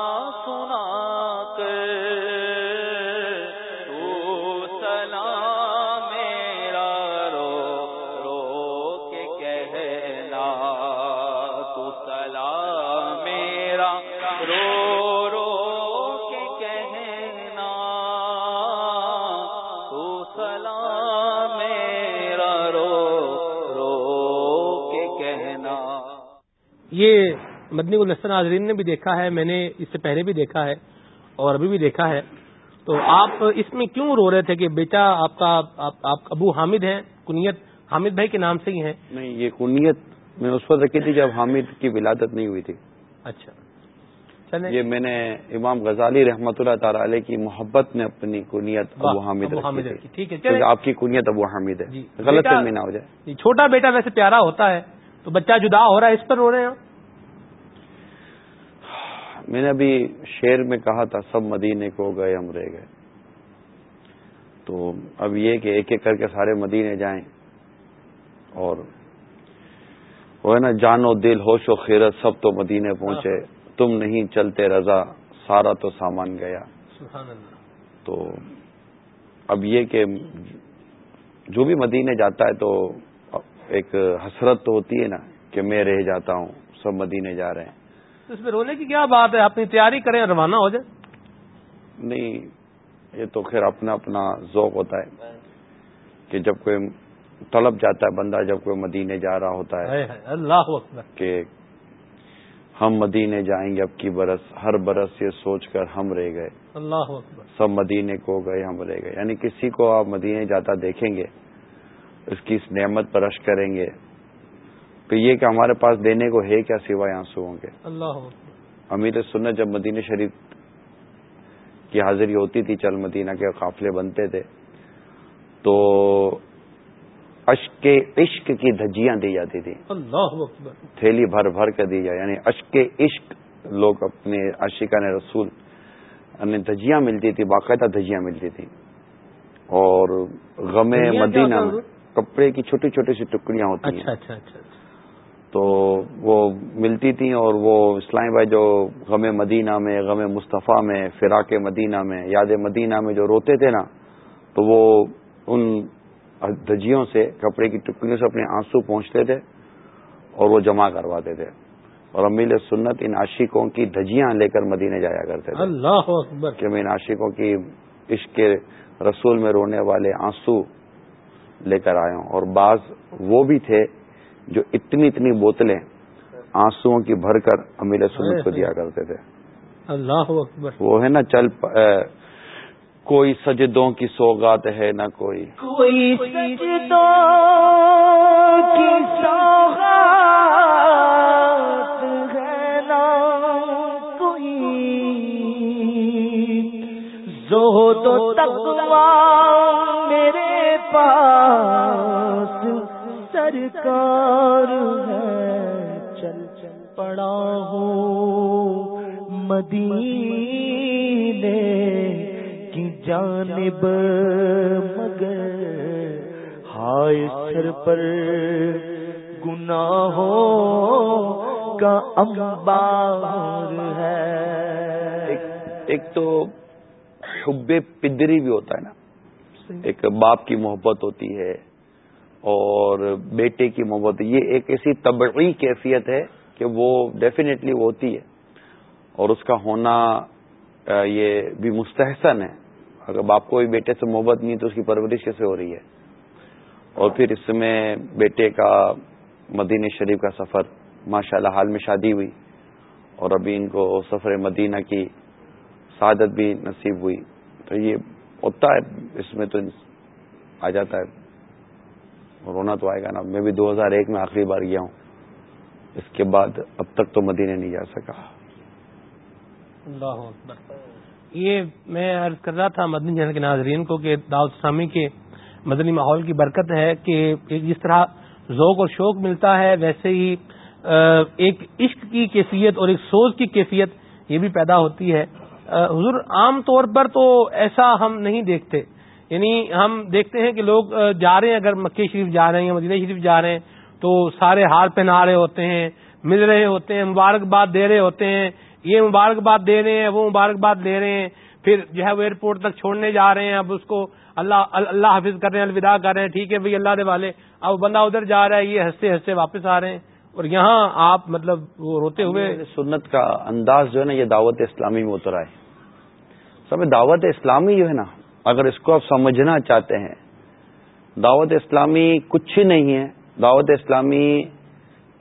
مدنی السن ناظرین نے بھی دیکھا ہے میں نے اس سے پہلے بھی دیکھا ہے اور ابھی بھی دیکھا ہے۔ تو آپ اس میں کیوں رو رہے تھے کہ بیٹا آپ کا آپ ابو حامد ہیں کنیت حامد بھائی کے نام سے ہی ہیں۔ نہیں یہ کنیت میں اس وقت رکھی تھی جب حامد کی ولادت نہیں ہوئی تھی۔ اچھا۔ یہ میں نے امام غزالی رحمۃ اللہ تعالی علیہ کی محبت میں اپنی کنیت ابو حامد ٹھیک ہے آپ کی کنیت ابو حامد ہے۔ جی۔ غلط نہ ہو جائے۔ جی، چھوٹا بیٹا ویسے پیارا ہوتا ہے تو بچہ جدا ہو رہا ہے اس پر رو رہے ہیں۔ میں نے ابھی شیر میں کہا تھا سب مدینے کو گئے ہم رہ گئے۔ تو اب یہ کہ ایک ایک کر کے سارے مدینے جائیں اور وہ ہے نا جان و دل ہوش و خیرت سب تو مدینے پہنچے۔ تم نہیں چلتے رضا سارا تو سامان گیا۔ تو اب یہ کہ جو بھی مدینے جاتا ہے تو ایک حسرت تو ہوتی ہے نا کہ میں رہ جاتا ہوں سب مدینے جا رہے ہیں۔ اس میں رونے کی کیا بات ہے؟ اپنی تیاری کریں روانہ ہو جائے نہیں یہ تو خیر اپنا اپنا ذوق ہوتا ہے کہ جب کوئی طلب جاتا ہے بندہ جب کوئی مدینے جا رہا ہوتا ہے اللہ کہ ہم مدینے جائیں گے اب کی برس ہر برس یہ سوچ کر ہم رہ گئے۔ اللہ سب مدینے کو گئے ہم رہ گئے۔ یعنی کسی کو آپ مدینے جاتا دیکھیں گے اس کی اس نعمت پر رش کریں گے۔ تو یہ کہ ہمارے پاس دینے کو ہے کیا سوائے آنسو ہوں گے اللہ امیر سنت جب مدینہ شریف کی حاضری ہوتی تھی چل مدینہ کے قافلے بنتے تھے تو اشک عشق کی دھجیاں دی جاتی تھی اللہ تھیلی بھر بھر کر دی جائے۔ یعنی اشک عشق لوگ اپنے عشقہ نے رسول یعنی دھجیاں ملتی تھی باقاعدہ دھجیاں ملتی تھی اور غم مدینہ کپڑے کی چھوٹی چھوٹی سی ٹکڑیاں ہوتی ہیں۔ اچھا اچھا اچھا۔ تو وہ ملتی تھیں اور وہ اسلامی بھائی جو غم مدینہ میں غم مصطفیٰ میں فراق مدینہ میں یاد مدینہ میں جو روتے تھے نا تو وہ ان دھجیوں سے کپڑے کی ٹکڑیوں سے اپنے آنسو پہنچتے تھے اور وہ جمع کرواتے تھے۔ اور امیل سنت ان عاشقوں کی دھجیاں لے کر مدینے جایا کرتے تھے۔ اللہ کہ میں ان عاشقوں کی عشق رسول میں رونے والے آنسو لے کر آیا ہوں۔ اور بعض وہ بھی تھے جو اتنی اتنی بوتلیں آنسو کی بھر کر امیر سنت کو دیا کرتے تھے۔ اللہ اکبر۔ وہ ہے نا چل کوئی سجدوں کی سوگات ہے نہ کوئی۔ کوئی سجدوں کی سوگات ہے نہ کوئی۔ زہد و تقوی میرے پاس سرکار ہے چل چل پڑا ہوں مدینے کی جانب مگر ہائے سر پر گناہوں کا امبار ہے۔ ایک تو حب پدری بھی ہوتا ہے نا۔ ایک باپ کی محبت ہوتی ہے۔ اور بیٹے کی محبت، یہ ایک ایسی طبعی کیفیت ہے کہ وہ ڈیفینیٹلی ہوتی ہے۔ اور اس کا ہونا یہ بھی مستحسن ہے۔ اگر باپ کو بھی بیٹے سے محبت نہیں، تو اس کی پرورش کیسے ہو رہی ہے؟ اور پھر اس میں بیٹے کا مدینہ شریف کا سفر ماشاء اللہ حال میں شادی ہوئی۔ اور ابھی ان کو سفر مدینہ کی سعادت بھی نصیب ہوئی۔ تو یہ ہوتا ہے، اس میں تو آ جاتا ہے۔ رونا تو آئے گا نا۔ میں بھی دو ہزار ایک میں آخری بار گیا ہوں۔ اس کے بعد اب تک تو مدینہ نہیں جا سکا۔ اللہ یہ میں عرض کر رہا تھا مدنی جنرل کے ناظرین کو کہ داؤد اسلامی کے مدنی ماحول کی برکت ہے کہ ایک جس طرح ذوق اور شوق ملتا ہے، ویسے ہی ایک عشق کی کیفیت اور ایک سوز کی کیفیت یہ بھی پیدا ہوتی ہے۔ حضور، عام طور پر تو ایسا ہم نہیں دیکھتے۔ یعنی ہم دیکھتے ہیں کہ لوگ جا رہے ہیں، اگر مکہ شریف جا رہے ہیں یا مدینہ شریف جا رہے ہیں، تو سارے ہار پہنا رہے ہوتے ہیں، مل رہے ہوتے ہیں، مبارکباد دے رہے ہوتے ہیں، یہ مبارکباد دے رہے ہیں، وہ مبارکباد دے رہے ہیں، پھر جو ہے وہ ایئرپورٹ تک چھوڑنے جا رہے ہیں، اب اس کو اللہ اللہ حافظ کر رہے ہیں، الوداع کر رہے ہیں، ٹھیک ہے بھائی، اللہ دے والے اب بندہ ادھر جا رہا ہے، یہ ہنستے ہنستے واپس آ رہے ہیں، اور یہاں آپ مطلب وہ روتے ہوئے سنت کا انداز جو ہے نا، یہ دعوت اسلامی میں اترا ہے۔ سب دعوت اسلامی جو ہے نا اگر اس کو آپ سمجھنا چاہتے ہیں، دعوت اسلامی کچھ نہیں ہے۔ دعوت اسلامی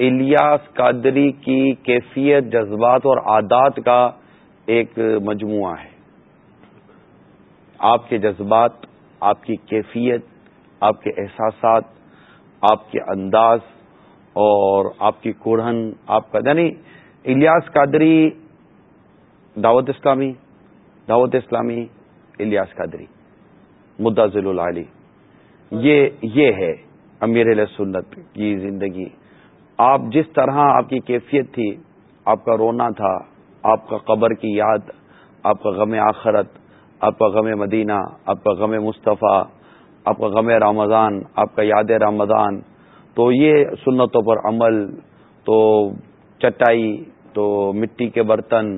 الیاس قادری کی کیفیت، جذبات اور عادات کا ایک مجموعہ ہے۔ آپ کے جذبات، آپ کی کیفیت، آپ کے احساسات، آپ کے انداز اور آپ کی کوڑھن آپ کا یعنی الیاس قادری، دعوت اسلامی دعوت اسلامی الیاس قادری مدعا ذیل العلی یہ یہ ہے امیر علیہ سنت کی زندگی۔ آپ جس طرح آپ کی کیفیت تھی، آپ کا رونا تھا، آپ کا قبر کی یاد، آپ کا غم آخرت، آپ کا غم مدینہ، آپ کا غم مصطفیٰ، آپ کا غم رمضان، آپ کا یاد رمضان۔ تو یہ سنتوں پر عمل، تو چٹائی، تو مٹی کے برتن،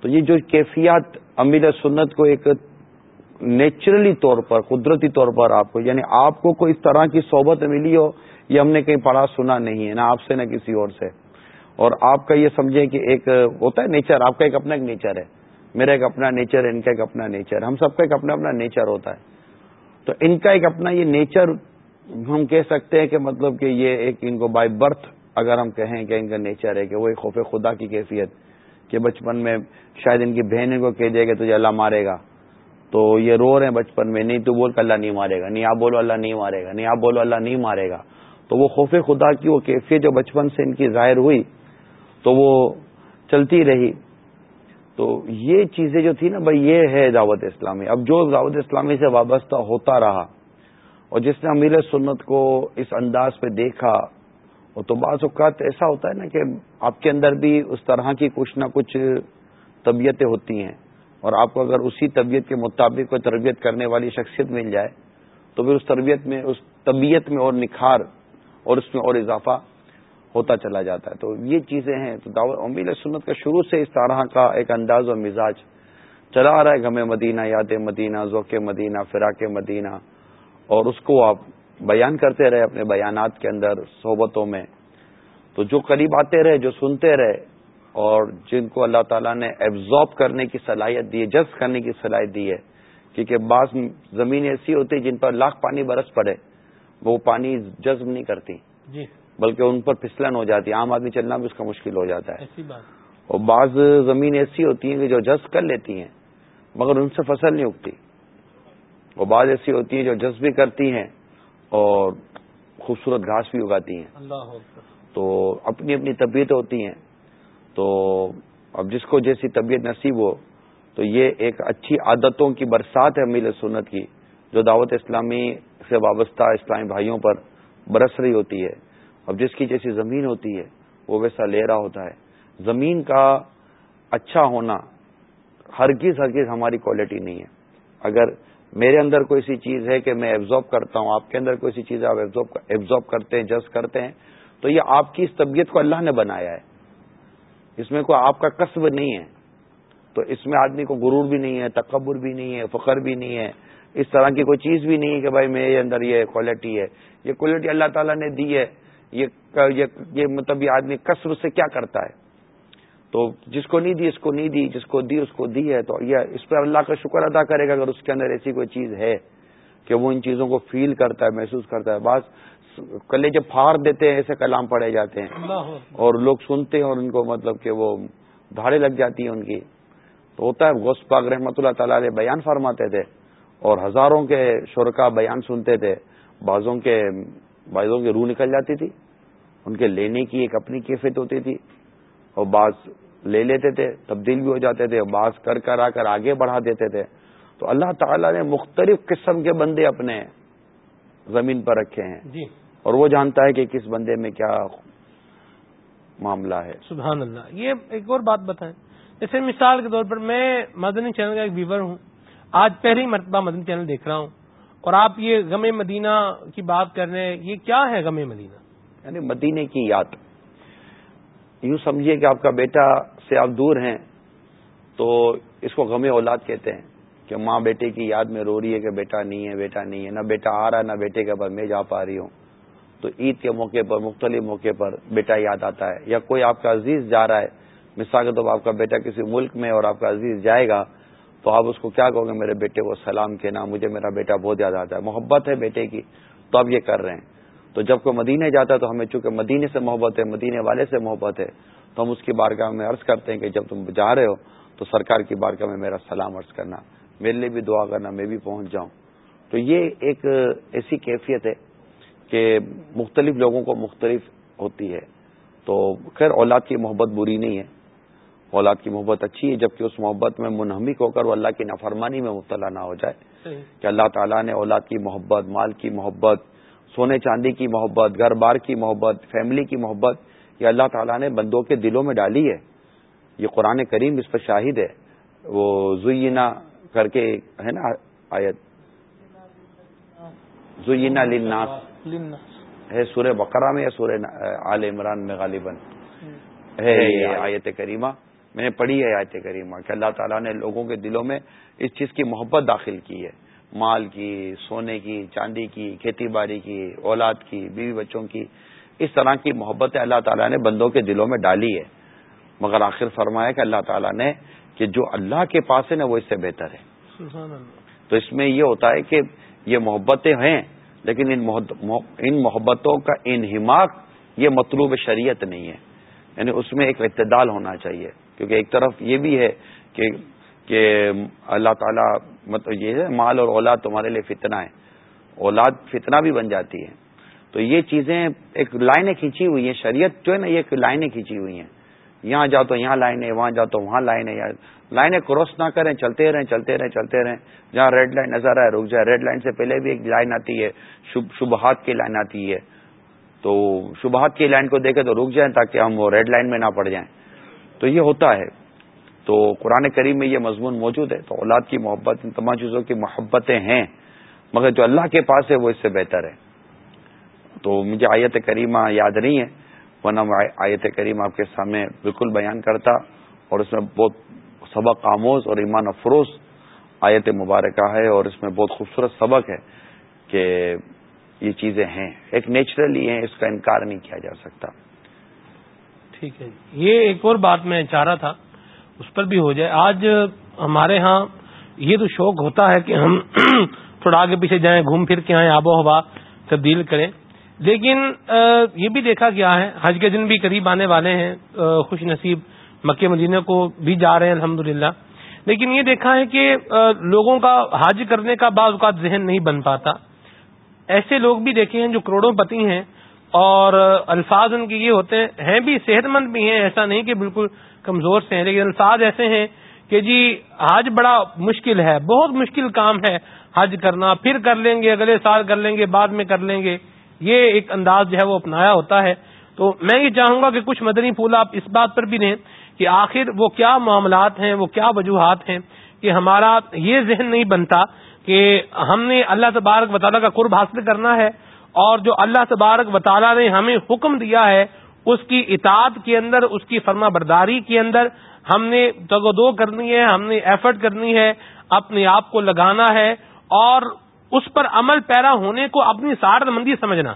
تو یہ جو کیفیات امیر سنت کو ایک نیچرلی طور پر، قدرتی طور پر آپ کو یعنی آپ کو کوئی اس طرح کی صحبت ملی ہو یہ ہم نے کہیں پڑھا سنا نہیں ہے، نہ آپ سے نہ کسی اور سے۔ اور آپ کا یہ سمجھیں کہ ایک ہوتا ہے نیچر، آپ کا ایک اپنا ایک نیچر ہے۔ میرا ایک اپنا نیچر ہے ان کا ایک اپنا نیچر۔ ہم سب کا ایک اپنا اپنا نیچر ہوتا ہے۔ تو ان کا ایک اپنا یہ نیچر ہم کہہ سکتے ہیں کہ مطلب کہ یہ ایک ان کو بائی برتھ اگر ہم کہیں کہ ان کا نیچر ہے کہ وہ ایک خوف خدا کی کیفیت کہ بچپن میں شاید ان کی بہن ان کو کہہ دے گا تجھے اللہ مارے گا۔ تو یہ رو رہے ہیں بچپن میں، نہیں تو بول کہ اللہ نہیں مارے گا، نہیں، آپ بولو اللہ نہیں مارے گا، نہیں، آپ بولو اللہ نہیں مارے گا۔ تو وہ خوف خدا کی وہ کیفیت جو بچپن سے ان کی ظاہر ہوئی، تو وہ چلتی رہی۔ تو یہ چیزیں جو تھی نا، بھائی، یہ ہے دعوت اسلامی۔ اب جو دعوت اسلامی سے وابستہ ہوتا رہا، اور جس نے امیر سنت کو اس انداز پہ دیکھا، وہ تو بعض اوقات ایسا ہوتا ہے نا کہ آپ کے اندر بھی اس طرح کی کچھ نہ کچھ طبیعتیں ہوتی ہیں۔ اور آپ کو اگر اسی طبیعت کے مطابق کوئی تربیت کرنے والی شخصیت مل جائے، تو پھر اس تربیت میں، اس طبیعت میں اور نکھار اور اس میں اور اضافہ ہوتا چلا جاتا ہے۔ تو یہ چیزیں ہیں۔ تو دعوت، امیر سنت کا شروع سے اس طرح کا ایک انداز و مزاج چلا آ رہا ہے۔ غم مدینہ، یاد مدینہ، ذوق مدینہ، فراق مدینہ، اور اس کو آپ بیان کرتے رہے اپنے بیانات کے اندر، صحبتوں میں۔ تو جو قریب آتے رہے، جو سنتے رہے اور جن کو اللہ تعالیٰ نے ایبزارب کرنے کی صلاحیت دی ہے جذب کرنے کی صلاحیت دی ہے کیونکہ بعض زمین ایسی ہوتی جن پر لاکھ پانی برس پڑے وہ پانی جذب نہیں کرتی۔ جی۔ بلکہ ان پر پھسلن ہو جاتی ہے عام آدمی چلنا بھی اس کا مشکل ہو جاتا ہے۔ ایسی بات۔ اور بعض زمین ایسی ہوتی ہیں کہ جو جذب کر لیتی ہیں مگر ان سے فصل نہیں اگتی۔ وہ بعض ایسی ہوتی ہیں جو جذب بھی کرتی ہیں اور خوبصورت گھاس بھی اگاتی ہیں۔ اللہ تو اپنی اپنی طبیعت ہوتی ہیں۔ تو اب جس کو جیسی طبیعت نصیب ہو، تو یہ ایک اچھی عادتوں کی برسات ہے میل سنت کی، جو دعوت اسلامی سے وابستہ اسلامی بھائیوں پر برس رہی ہوتی ہے۔ اب جس کی جیسی زمین ہوتی ہے، وہ ویسا لے رہا ہوتا ہے۔ زمین کا اچھا ہونا ہرگز ہرگز ہماری کوالٹی نہیں ہے۔ اگر میرے اندر کوئی سی چیز ہے کہ میں ایبزارو کرتا ہوں، آپ کے اندر کوئی سی چیز ہے، آپ ایبزارو کرتے ہیں جس کرتے ہیں، تو یہ آپ کی اس طبیعت کو اللہ نے بنایا ہے۔ اس میں کوئی آپ کا قصب نہیں ہے، تو اس میں آدمی کو غرور بھی نہیں ہے، تکبر بھی نہیں ہے، فخر بھی نہیں ہے، اس طرح کی کوئی چیز بھی نہیں ہے کہ بھائی میرے اندر یہ کوالٹی ہے، یہ کوالٹی اللہ تعالیٰ نے دی ہے، یہ مطلب یہ آدمی قصب سے کیا کرتا ہے؟ تو جس کو نہیں دی، اس کو نہیں دی، جس کو دی، اس کو دی ہے، تو یہ اس پہ اللہ کا شکر ادا کرے گا اگر اس کے اندر ایسی کوئی چیز ہے کہ وہ ان چیزوں کو فیل کرتا ہے، محسوس کرتا ہے۔ بعض کلے جب پھاڑ دیتے ہیں ایسے کلام پڑے جاتے ہیں۔ اور لوگ سنتے ہیں اور ان کو مطلب کہ وہ دھاڑے لگ جاتی ہیں ان کی۔ تو ہوتا ہے گوشت پاک رحمۃ اللہ تعالی علیہ بیان فرماتے تھے اور ہزاروں کے شرکا بیان سنتے تھے۔ بعضوں کے بعضوں کی روح نکل جاتی تھی۔ ان کے لینے کی ایک اپنی کیفیت ہوتی تھی۔ اور بعض لے لیتے تھے تبدیل بھی ہو جاتے تھے۔ بعض کر کر آ کر آگے بڑھا دیتے تھے۔ تو اللہ تعالیٰ نے مختلف قسم کے بندے اپنے زمین پر رکھے ہیں۔ جی۔ اور وہ جانتا ہے کہ کس بندے میں کیا معاملہ ہے۔ سبحان اللہ۔ یہ ایک اور بات بتائیں۔ جیسے مثال کے طور پر میں مدنی چینل کا ایک ویور ہوں۔ آج پہلی مرتبہ مدنی چینل دیکھ رہا ہوں۔ اور آپ یہ غم مدینہ کی بات کر رہے ہیں یہ کیا ہے غم مدینہ؟ یعنی مدینے کی یاد۔ یوں سمجھیے کہ آپ کا بیٹا سے آپ دور ہیں تو اس کو غم اولاد کہتے ہیں کہ ماں بیٹے کی یاد میں رو رہی ہے کہ بیٹا نہیں ہے بیٹا نہیں ہے۔ نہ بیٹا آ رہا ہے نہ بیٹے کے بعد میں جا پا رہی ہوں۔ تو عید کے موقع پر، مختلف موقع پر بیٹا یاد آتا ہے۔ یا کوئی آپ کا عزیز جا رہا ہے، مثال کے طور آپ کا بیٹا کسی ملک میں اور آپ کا عزیز جائے گا، تو آپ اس کو کیا کہو گے؟ میرے بیٹے کو سلام کہنا، مجھے میرا بیٹا بہت یاد آتا ہے۔ محبت ہے بیٹے کی، تو اب یہ کر رہے ہیں۔ تو جب کوئی مدینے جاتا ہے تو ہمیں، چونکہ مدینے سے محبت ہے مدینے والے سے محبت ہے، تو ہم اس کی بارگاہ میں عرض کرتے ہیں کہ جب تم جا رہے ہو تو سرکار کی بارگاہ میں میرا سلام عرض کرنا، میرے لیے بھی دعا کرنا، میں بھی پہنچ جاؤں۔ تو یہ ایک ایسی کیفیت ہے۔ کہ مختلف لوگوں کو مختلف ہوتی ہے۔ تو خیر اولاد کی محبت بری نہیں ہے۔ اولاد کی محبت اچھی ہے جبکہ اس محبت میں منہمک ہو کر وہ اللہ کی نافرمانی میں مبتلا نہ ہو جائے۔ کہ اللہ تعالیٰ نے اولاد کی محبت مال کی محبت سونے چاندی کی محبت گھر بار کی محبت فیملی کی محبت یہ اللہ تعالیٰ نے بندوں کے دلوں میں ڈالی ہے۔ یہ قرآن کریم اس پر شاہد ہے۔ وہ زینا کر کے ہے نا آیت؟ زینا للناس۔ ہے سورہ بقرہ میں یا سورہ آل عمران میں غالباً؟ ہے یہ آیت کریمہ۔ میں نے پڑھی ہے آیت کریمہ کہ اللہ تعالیٰ نے لوگوں کے دلوں میں اس چیز کی محبت داخل کی ہے۔ مال کی سونے کی چاندی کی کھیتی باڑی کی اولاد کی بیوی بچوں کی۔ اس طرح کی محبت اللہ تعالیٰ نے بندوں کے دلوں میں ڈالی ہے۔ مگر آخر فرمایا کہ اللہ تعالیٰ نے کہ جو اللہ کے پاس ہے نا وہ اس سے بہتر ہے۔ تو اس میں یہ ہوتا ہے کہ یہ محبتیں ہیں۔ لیکن ان محبتوں کا انہماک یہ مطلوب شریعت نہیں ہے۔ یعنی اس میں ایک اعتدال ہونا چاہیے۔ کیونکہ ایک طرف یہ بھی ہے کہ کہ اللہ تعالیٰ مطلب یہ ہے مال اور اولاد تمہارے لیے فتنہ ہے۔ اولاد فتنہ بھی بن جاتی ہے۔ تو یہ چیزیں ایک لائنیں کھینچی ہوئی ہیں، شریعت جو ہے نا یہ ایک لائنیں کھینچی ہوئی ہیں۔ یہاں جاؤ تو یہاں لائن ہے، وہاں جاؤ تو وہاں لائن ہے۔ لائنیں کراس نہ کریں، چلتے رہیں چلتے رہیں چلتے رہیں۔ جہاں ریڈ لائن نظر آئے، رک جائے۔ ریڈ لائن سے پہلے بھی ایک لائن آتی ہے شبہات کی لائن آتی ہے۔ تو شبہات کی لائن کو دیکھے تو رک جائیں تاکہ ہم وہ ریڈ لائن میں نہ پڑ جائیں۔ تو یہ ہوتا ہے۔ تو قرآن کریم میں یہ مضمون موجود ہے۔ تو اولاد کی محبت، ان تمام چیزوں کی محبتیں ہیں۔ مگر جو اللہ کے پاس ہے، وہ اس سے بہتر ہے۔ تو مجھے آیت کریمہ یاد نہیں ہے۔ ورنہ میں آیت کریم آپ کے سامنے بالکل بیان کرتا اور اس میں بہت سبق آموز اور ایمان افروز آیت مبارکہ ہے اور اس میں بہت خوبصورت سبق ہے کہ یہ چیزیں ہیں۔ ایک نیچرلی ہیں، اس کا انکار نہیں کیا جا سکتا۔ ٹھیک ہے۔ یہ ایک اور بات میں چاہ رہا تھا، اس پر بھی ہو جائے۔ آج ہمارے ہاں یہ تو شوق ہوتا ہے کہ ہم تھوڑا آگے پیچھے جائیں، گھوم پھر کے آئیں، آب و ہوا تبدیل کریں۔ لیکن یہ بھی دیکھا گیا ہے، حج کے دن بھی قریب آنے والے ہیں خوش نصیب مکہ مدینہ کو بھی جا رہے ہیں الحمد لیکن یہ دیکھا ہے کہ لوگوں کا حج کرنے کا بعض اوقات ذہن نہیں بن پاتا۔ ایسے لوگ بھی دیکھے ہیں جو کروڑوں پتی ہیں، اور الفاظ ان کے یہ ہوتے ہیں ہیں بھی، صحت مند بھی ہیں، ایسا نہیں کہ بالکل کمزور سے ہیں، لیکن الفاظ ایسے ہیں کہ جی حج بڑا مشکل ہے، بہت مشکل کام ہے، حج کرنا، پھر کر لیں گے، اگلے سال کر لیں گے، بعد میں کر لیں گے۔ یہ ایک انداز جو ہے وہ اپنایا ہوتا ہے۔ تو میں یہ چاہوں گا کہ کچھ مدنی پھول آپ اس بات پر بھی دیں کہ آخر وہ کیا معاملات ہیں، وہ کیا وجوہات ہیں کہ ہمارا یہ ذہن نہیں بنتا کہ ہم نے اللہ تبارک وطالعہ کا قرب حاصل کرنا ہے اور جو اللہ تبارک وطالعہ نے ہمیں حکم دیا ہے، اس کی اطاعت کے اندر، اس کی فرما برداری کے اندر ہم نے تگودو کرنی ہے، ہم نے ایفرٹ کرنی ہے، اپنے آپ کو لگانا ہے اور اس پر عمل پیرا ہونے کو اپنی سارت مندی سمجھنا۔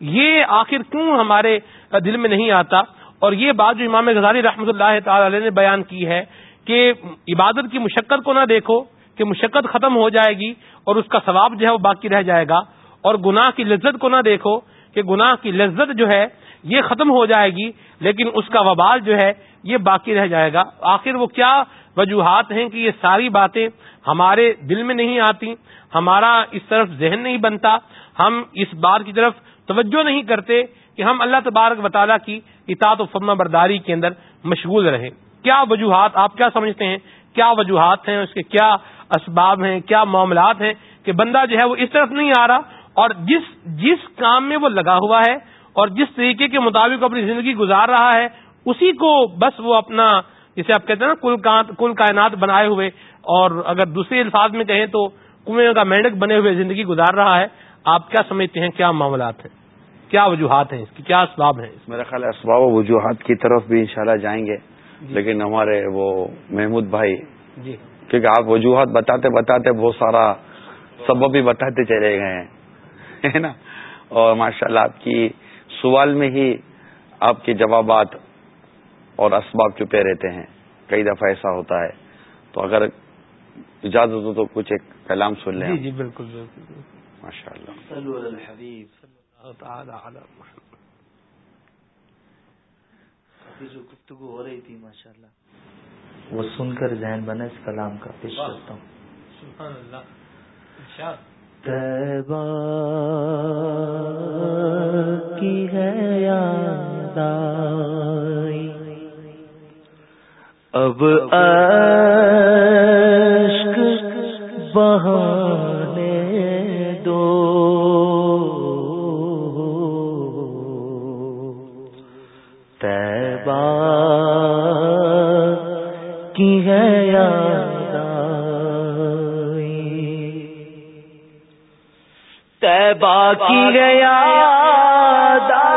یہ آخر کیوں ہمارے دل میں نہیں آتا؟ اور یہ بات جو امام غزالی رحمۃ اللہ تعالی علیہ نے بیان کی ہے کہ عبادت کی مشقت کو نہ دیکھو کہ مشقت ختم ہو جائے گی اور اس کا ثواب جو ہے وہ باقی رہ جائے گا۔ اور گناہ کی لذت کو نہ دیکھو کہ گناہ کی لذت جو ہے یہ ختم ہو جائے گی، لیکن اس کا وبال جو ہے یہ باقی رہ جائے گا۔ آخر وہ کیا وجوہات ہیں کہ یہ ساری باتیں ہمارے دل میں نہیں آتی، ہمارا اس طرف ذہن نہیں بنتا، ہم اس بات کی طرف توجہ نہیں کرتے کہ ہم اللہ تبارک وطالعہ کی اطاعت و فرما برداری کے اندر مشغول رہیں۔ کیا وجوہات آپ کیا سمجھتے ہیں؟ کیا وجوہات ہیں؟ اس کے کیا اسباب ہیں؟ کیا معاملات ہیں کہ بندہ جو ہے وہ اس طرف نہیں آ رہا اور جس جس کام میں وہ لگا ہوا ہے اور جس طریقے کے مطابق اپنی زندگی گزار رہا ہے، اسی کو بس وہ اپنا جسے آپ کہتے ہیں نا کل کائنات بنائے ہوئے۔ اور اگر دوسرے الفاظ میں کہیں تو کنویں کا مینڈک بنے ہوئے زندگی گزار رہا ہے۔ آپ کیا سمجھتے ہیں کیا معاملات ہیں؟ کیا وجوہات ہیں اس کی؟ کیا اسباب ہیں میرا خیال اسباب و وجوہات کی طرف بھی انشاءاللہ جائیں گے۔ جی۔ لیکن ہمارے وہ محمود بھائی جی۔ کیونکہ آپ وجوہات بتاتے بتاتے بہت سارا سبب بھی بتاتے چلے گئے ہیں۔ ہے نا؟ اور ماشاء اللہ آپ کی سوال میں ہی آپ کے جوابات اور اسباب چپے رہتے ہیں کئی دفعہ ایسا ہوتا ہے۔ تو اگر اجازت ہو تو کچھ ایک کلام سن لیں جی جی بالکل ماشاء اللہ جو گفتگو ہو رہی تھی ماشاء اللہ وہ سن کر ذہن بنا اس کلام کا پیش کرتا ہوں۔ تیبا کی ہے یاد اب اشک بہانے دو۔ تیبا کی ہے یاد تیبا کی ہے یاد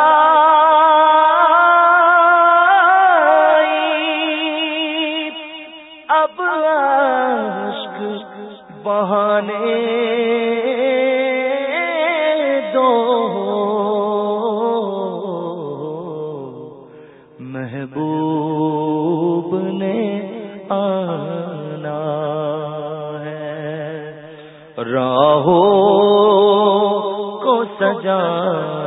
بہانے دو۔ محبوب نے آنا ہے۔ راہو کو سجانے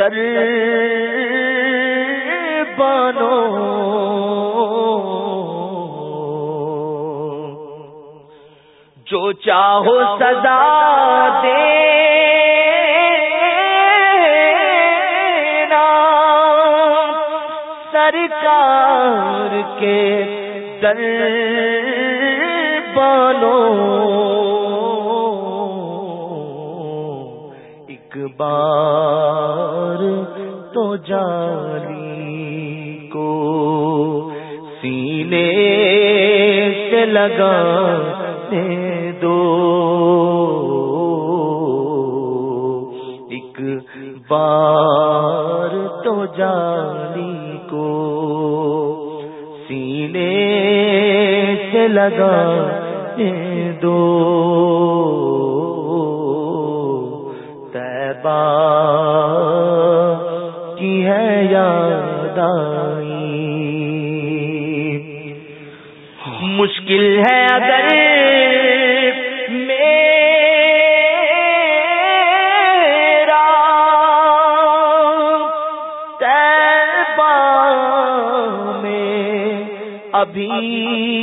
در بانو جو چاہو سزا دے سرکار کے در بانو ایک بار تو جالی کو سینے سے لگا دو۔ ایک بار تو جالی کو سینے سے لگا دو۔ یاد مشکل ہے اگر میرا میں ابھی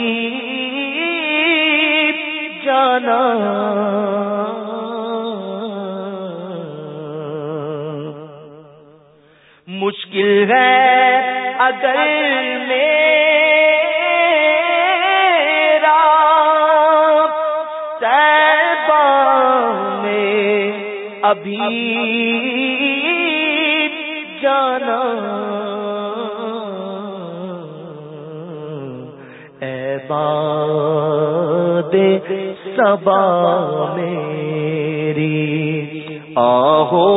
ابھی جانا۔ اے باد سبا میری آہو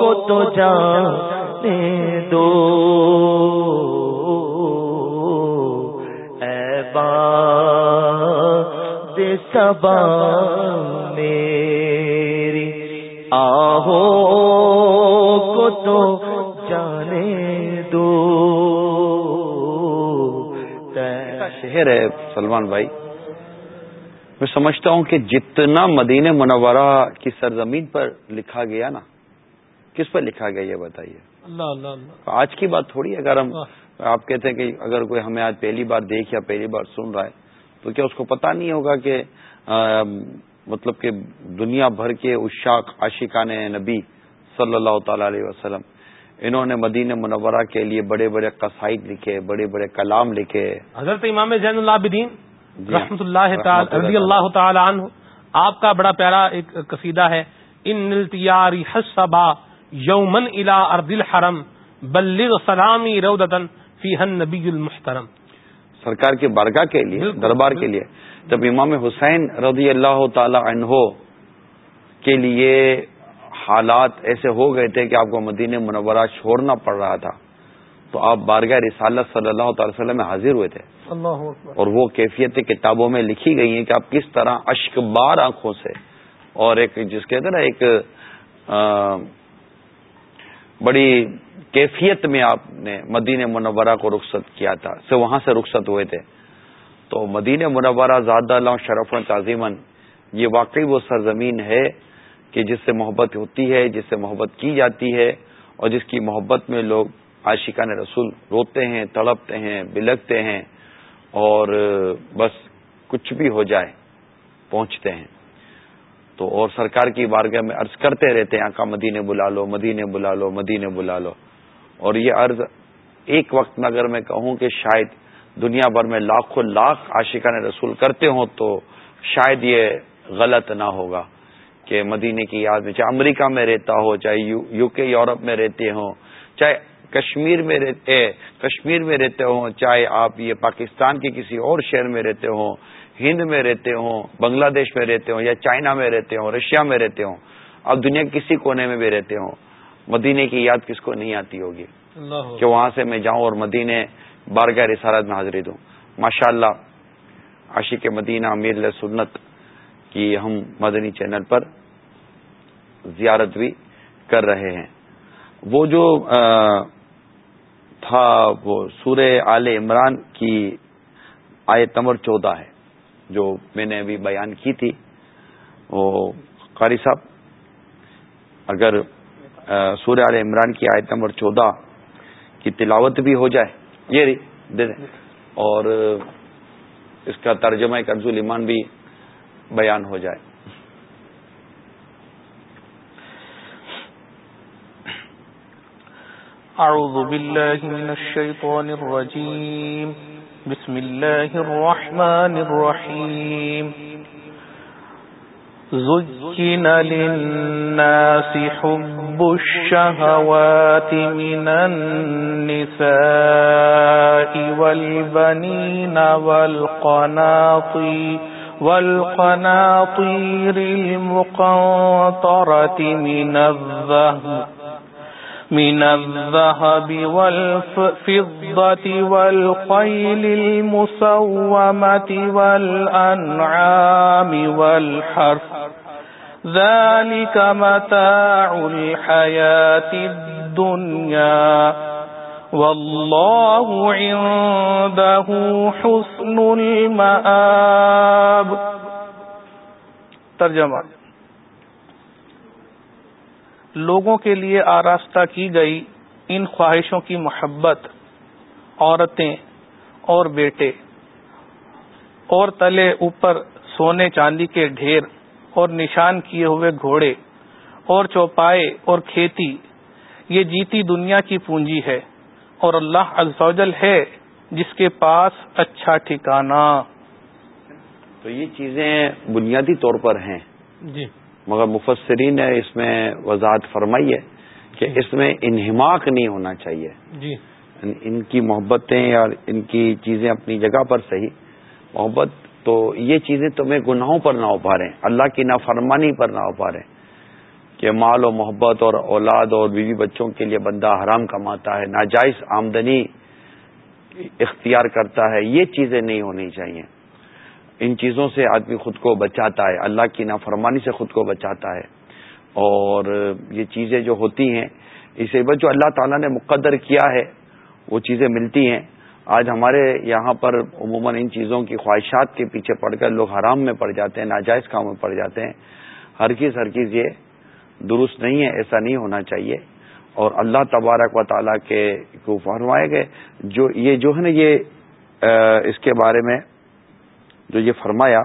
کو تو جانے دو۔ اے باد سبا کو تو جانے دو۔ شہر ہے سلمان بھائی۔ میں سمجھتا ہوں کہ جتنا مدینہ منورہ کی سرزمین پر لکھا گیا نا کس پر لکھا گیا یہ بتائیے؟ اللہ اللہ اللہ۔ آج کی بات تھوڑی ہے اگر ہم آپ کہتے ہیں کہ اگر کوئی ہمیں آج پہلی بار دیکھ یا پہلی بار سن رہا ہے تو کیا اس کو پتا نہیں ہوگا کہ مطلب کہ دنیا بھر کے اشاق عاشقان نبی صلی اللہ تعالی علیہ وسلم انہوں نے مدینہ منورہ کے لیے بڑے بڑے قصائد لکھے بڑے بڑے کلام لکھے۔ حضرت امام زین العابدین جی رحمت اللہ تعالی اللہ رضی اللہ تعالی عنہ آپ کا بڑا پیارا ایک قصیدہ ہے ان التیاری حسبا یومن الى ارض الحرم بلغ سلامی رودتن فی النبی المحترم۔ سرکار کے بارگاہ کے لیے دربار کے۔ لیے۔ جب امام حسین رضی اللہ تعالی عنہ کے لیے حالات ایسے ہو گئے تھے کہ آپ کو مدینہ منورہ چھوڑنا پڑ رہا تھا تو آپ بارگاہ رسالت صلی اللہ تعالی وسلم میں حاضر ہوئے تھے۔ اللہ اور وہ کیفیت کتابوں میں لکھی گئی ہیں کہ آپ کس طرح اشک بار آنکھوں سے اور ایک جس کہتے ہیں نا ایک بڑی کیفیت میں آپ نے مدینہ منورہ کو رخصت کیا تھا سے وہاں سے رخصت ہوئے تھے۔ تو مدینہ منورہ زادہ اللہ شرف تعظیمن یہ واقعی وہ سرزمین ہے کہ جس سے محبت ہوتی ہے، جس سے محبت کی جاتی ہے اور جس کی محبت میں لوگ عاشقان رسول روتے ہیں، تڑپتے ہیں بلکتے ہیں اور بس کچھ بھی ہو جائے پہنچتے ہیں۔ تو اور سرکار کی بارگاہ میں عرض کرتے رہتے ہیں، آقا مدینے بلا لو مدینے بلا لو مدینے بلا لو۔ اور یہ عرض ایک وقت میں اگر میں کہوں کہ شاید دنیا بھر میں لاکھوں لاکھ عاشقان رسول کرتے ہوں تو شاید یہ غلط نہ ہوگا کہ مدینے کی یاد میں چاہے امریکہ میں رہتا ہو چاہے یو کے یورپ میں رہتے ہوں چاہے کشمیر میں رہتے کشمیر میں رہتے ہوں چاہے آپ یہ پاکستان کے کسی اور شہر میں رہتے ہوں ہند میں رہتے ہوں بنگلہ دیش میں رہتے ہوں یا چائنا میں رہتے ہوں رشیا میں رہتے ہوں آپ دنیا کے کسی کونے میں بھی رہتے ہوں مدینے کی یاد کس کو نہیں آتی ہوگی؟ کہ وہاں سے میں جاؤں اور مدینے بارگاہ رسالت میں حاضری دوں ماشاء اللہ عاشق مدینہ امیر سنت کی ہم مدنی چینل پر زیارت بھی کر رہے ہیں۔ وہ جو تھا، وہ سورہ آل عمران کی آئے تمر چودہ ہے، جو میں نے ابھی بیان کی تھی۔ وہ قاری صاحب، اگر سورہ عال عمران کی آیت نمبر چودہ کی تلاوت بھی ہو جائے یہ دے دیں۔ اور اس کا ترجمہ کنزول ایمان بھی بیان ہو جائے۔ اعوذ باللہ من الشیطان الرجیم۔ بسم اللہ الرحمن الرحیم۔ زين للناس حب الشهوات من النساء والبنين والقناطير والقناطير المقنطرة من الذهب من الذهب والفضة والخيل المسومة والأنعام والحرف ذلك متاع الحياة الدنيا. والله عنده حسن المآب. ترجمہ. لوگوں کے لیے آراستہ کی گئی ان خواہشوں کی محبت عورتیں اور بیٹے اور تلے اوپر سونے چاندی کے ڈھیر اور نشان کیے ہوئے گھوڑے اور چوپائے اور کھیتی یہ جیتی دنیا کی پونجی ہے اور اللہ ازوجل ہے جس کے پاس اچھا ٹھکانا تو یہ چیزیں بنیادی طور پر ہیں۔ جی۔ مگر مفسرین نے اس میں وضاحت فرمائی ہے کہ اس میں انہماک نہیں ہونا چاہیے۔ جی۔ ان کی محبتیں یا ان کی چیزیں اپنی جگہ پر صحیح۔ محبت تو یہ چیزیں تمہیں گناہوں پر نہ ابھاریں اللہ کی نافرمانی پر نہ ابھاریں کہ مال و محبت اور اولاد اور بیوی بچوں کے لیے بندہ حرام کماتا ہے ناجائز آمدنی اختیار کرتا ہے یہ چیزیں نہیں ہونی چاہیے۔ ان چیزوں سے آدمی خود کو بچاتا ہے، اللہ کی نافرمانی سے خود کو بچاتا ہے۔ اور یہ چیزیں جو ہوتی ہیں اسے بس جو اللہ تعالیٰ نے مقدر کیا ہے، وہ چیزیں ملتی ہیں۔ آج ہمارے یہاں پر عموماً ان چیزوں کی خواہشات کے پیچھے پڑ کر لوگ حرام میں پڑ جاتے ہیں، ناجائز کام میں پڑ جاتے ہیں۔ ہر چیز ہر چیز یہ درست نہیں ہے، ایسا نہیں ہونا چاہیے۔ اور اللہ تبارک و تعالیٰ کے کو فرمائے گئے، جو یہ جو ہے نا، یہ اس کے بارے میں جو یہ فرمایا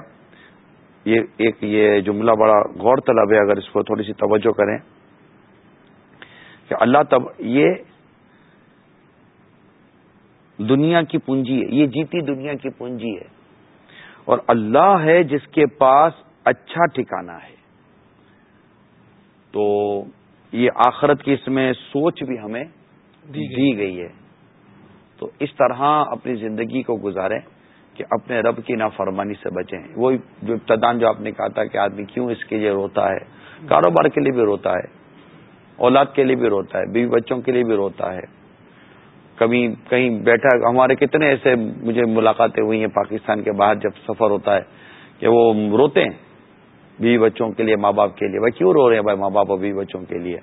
یہ ایک یہ جملہ بڑا غور طلب ہے اگر اس کو تھوڑی سی توجہ کریں۔ کہ اللہ تب یہ دنیا کی پونجی ہے یہ جیتی دنیا کی پونجی ہے۔ اور اللہ ہے جس کے پاس اچھا ٹھکانا ہے۔ تو یہ آخرت کی اس میں سوچ بھی ہمیں دی گئی ہے۔ تو اس طرح اپنی زندگی کو گزاریں۔ کہ اپنے رب کی نافرمانی سے بچیں۔ وہی جو ابتدان جو آپ نے کہا تھا کہ آدمی کیوں اس کے لیے روتا ہے؟ کاروبار کے لیے بھی روتا ہے، اولاد کے لیے بھی روتا ہے، بیوی بچوں کے لیے بھی روتا ہے۔ کبھی کہیں بیٹھا، ہمارے کتنے ایسے مجھے ملاقاتیں ہوئی ہیں پاکستان کے باہر جب سفر ہوتا ہے کہ وہ روتے ہیں بیوی بچوں کے لیے، ماں باپ کے لیے۔ بھائی کیوں رو رہے ہیں بھائی ماں باپ اور بیوی بچوں کے لیے؟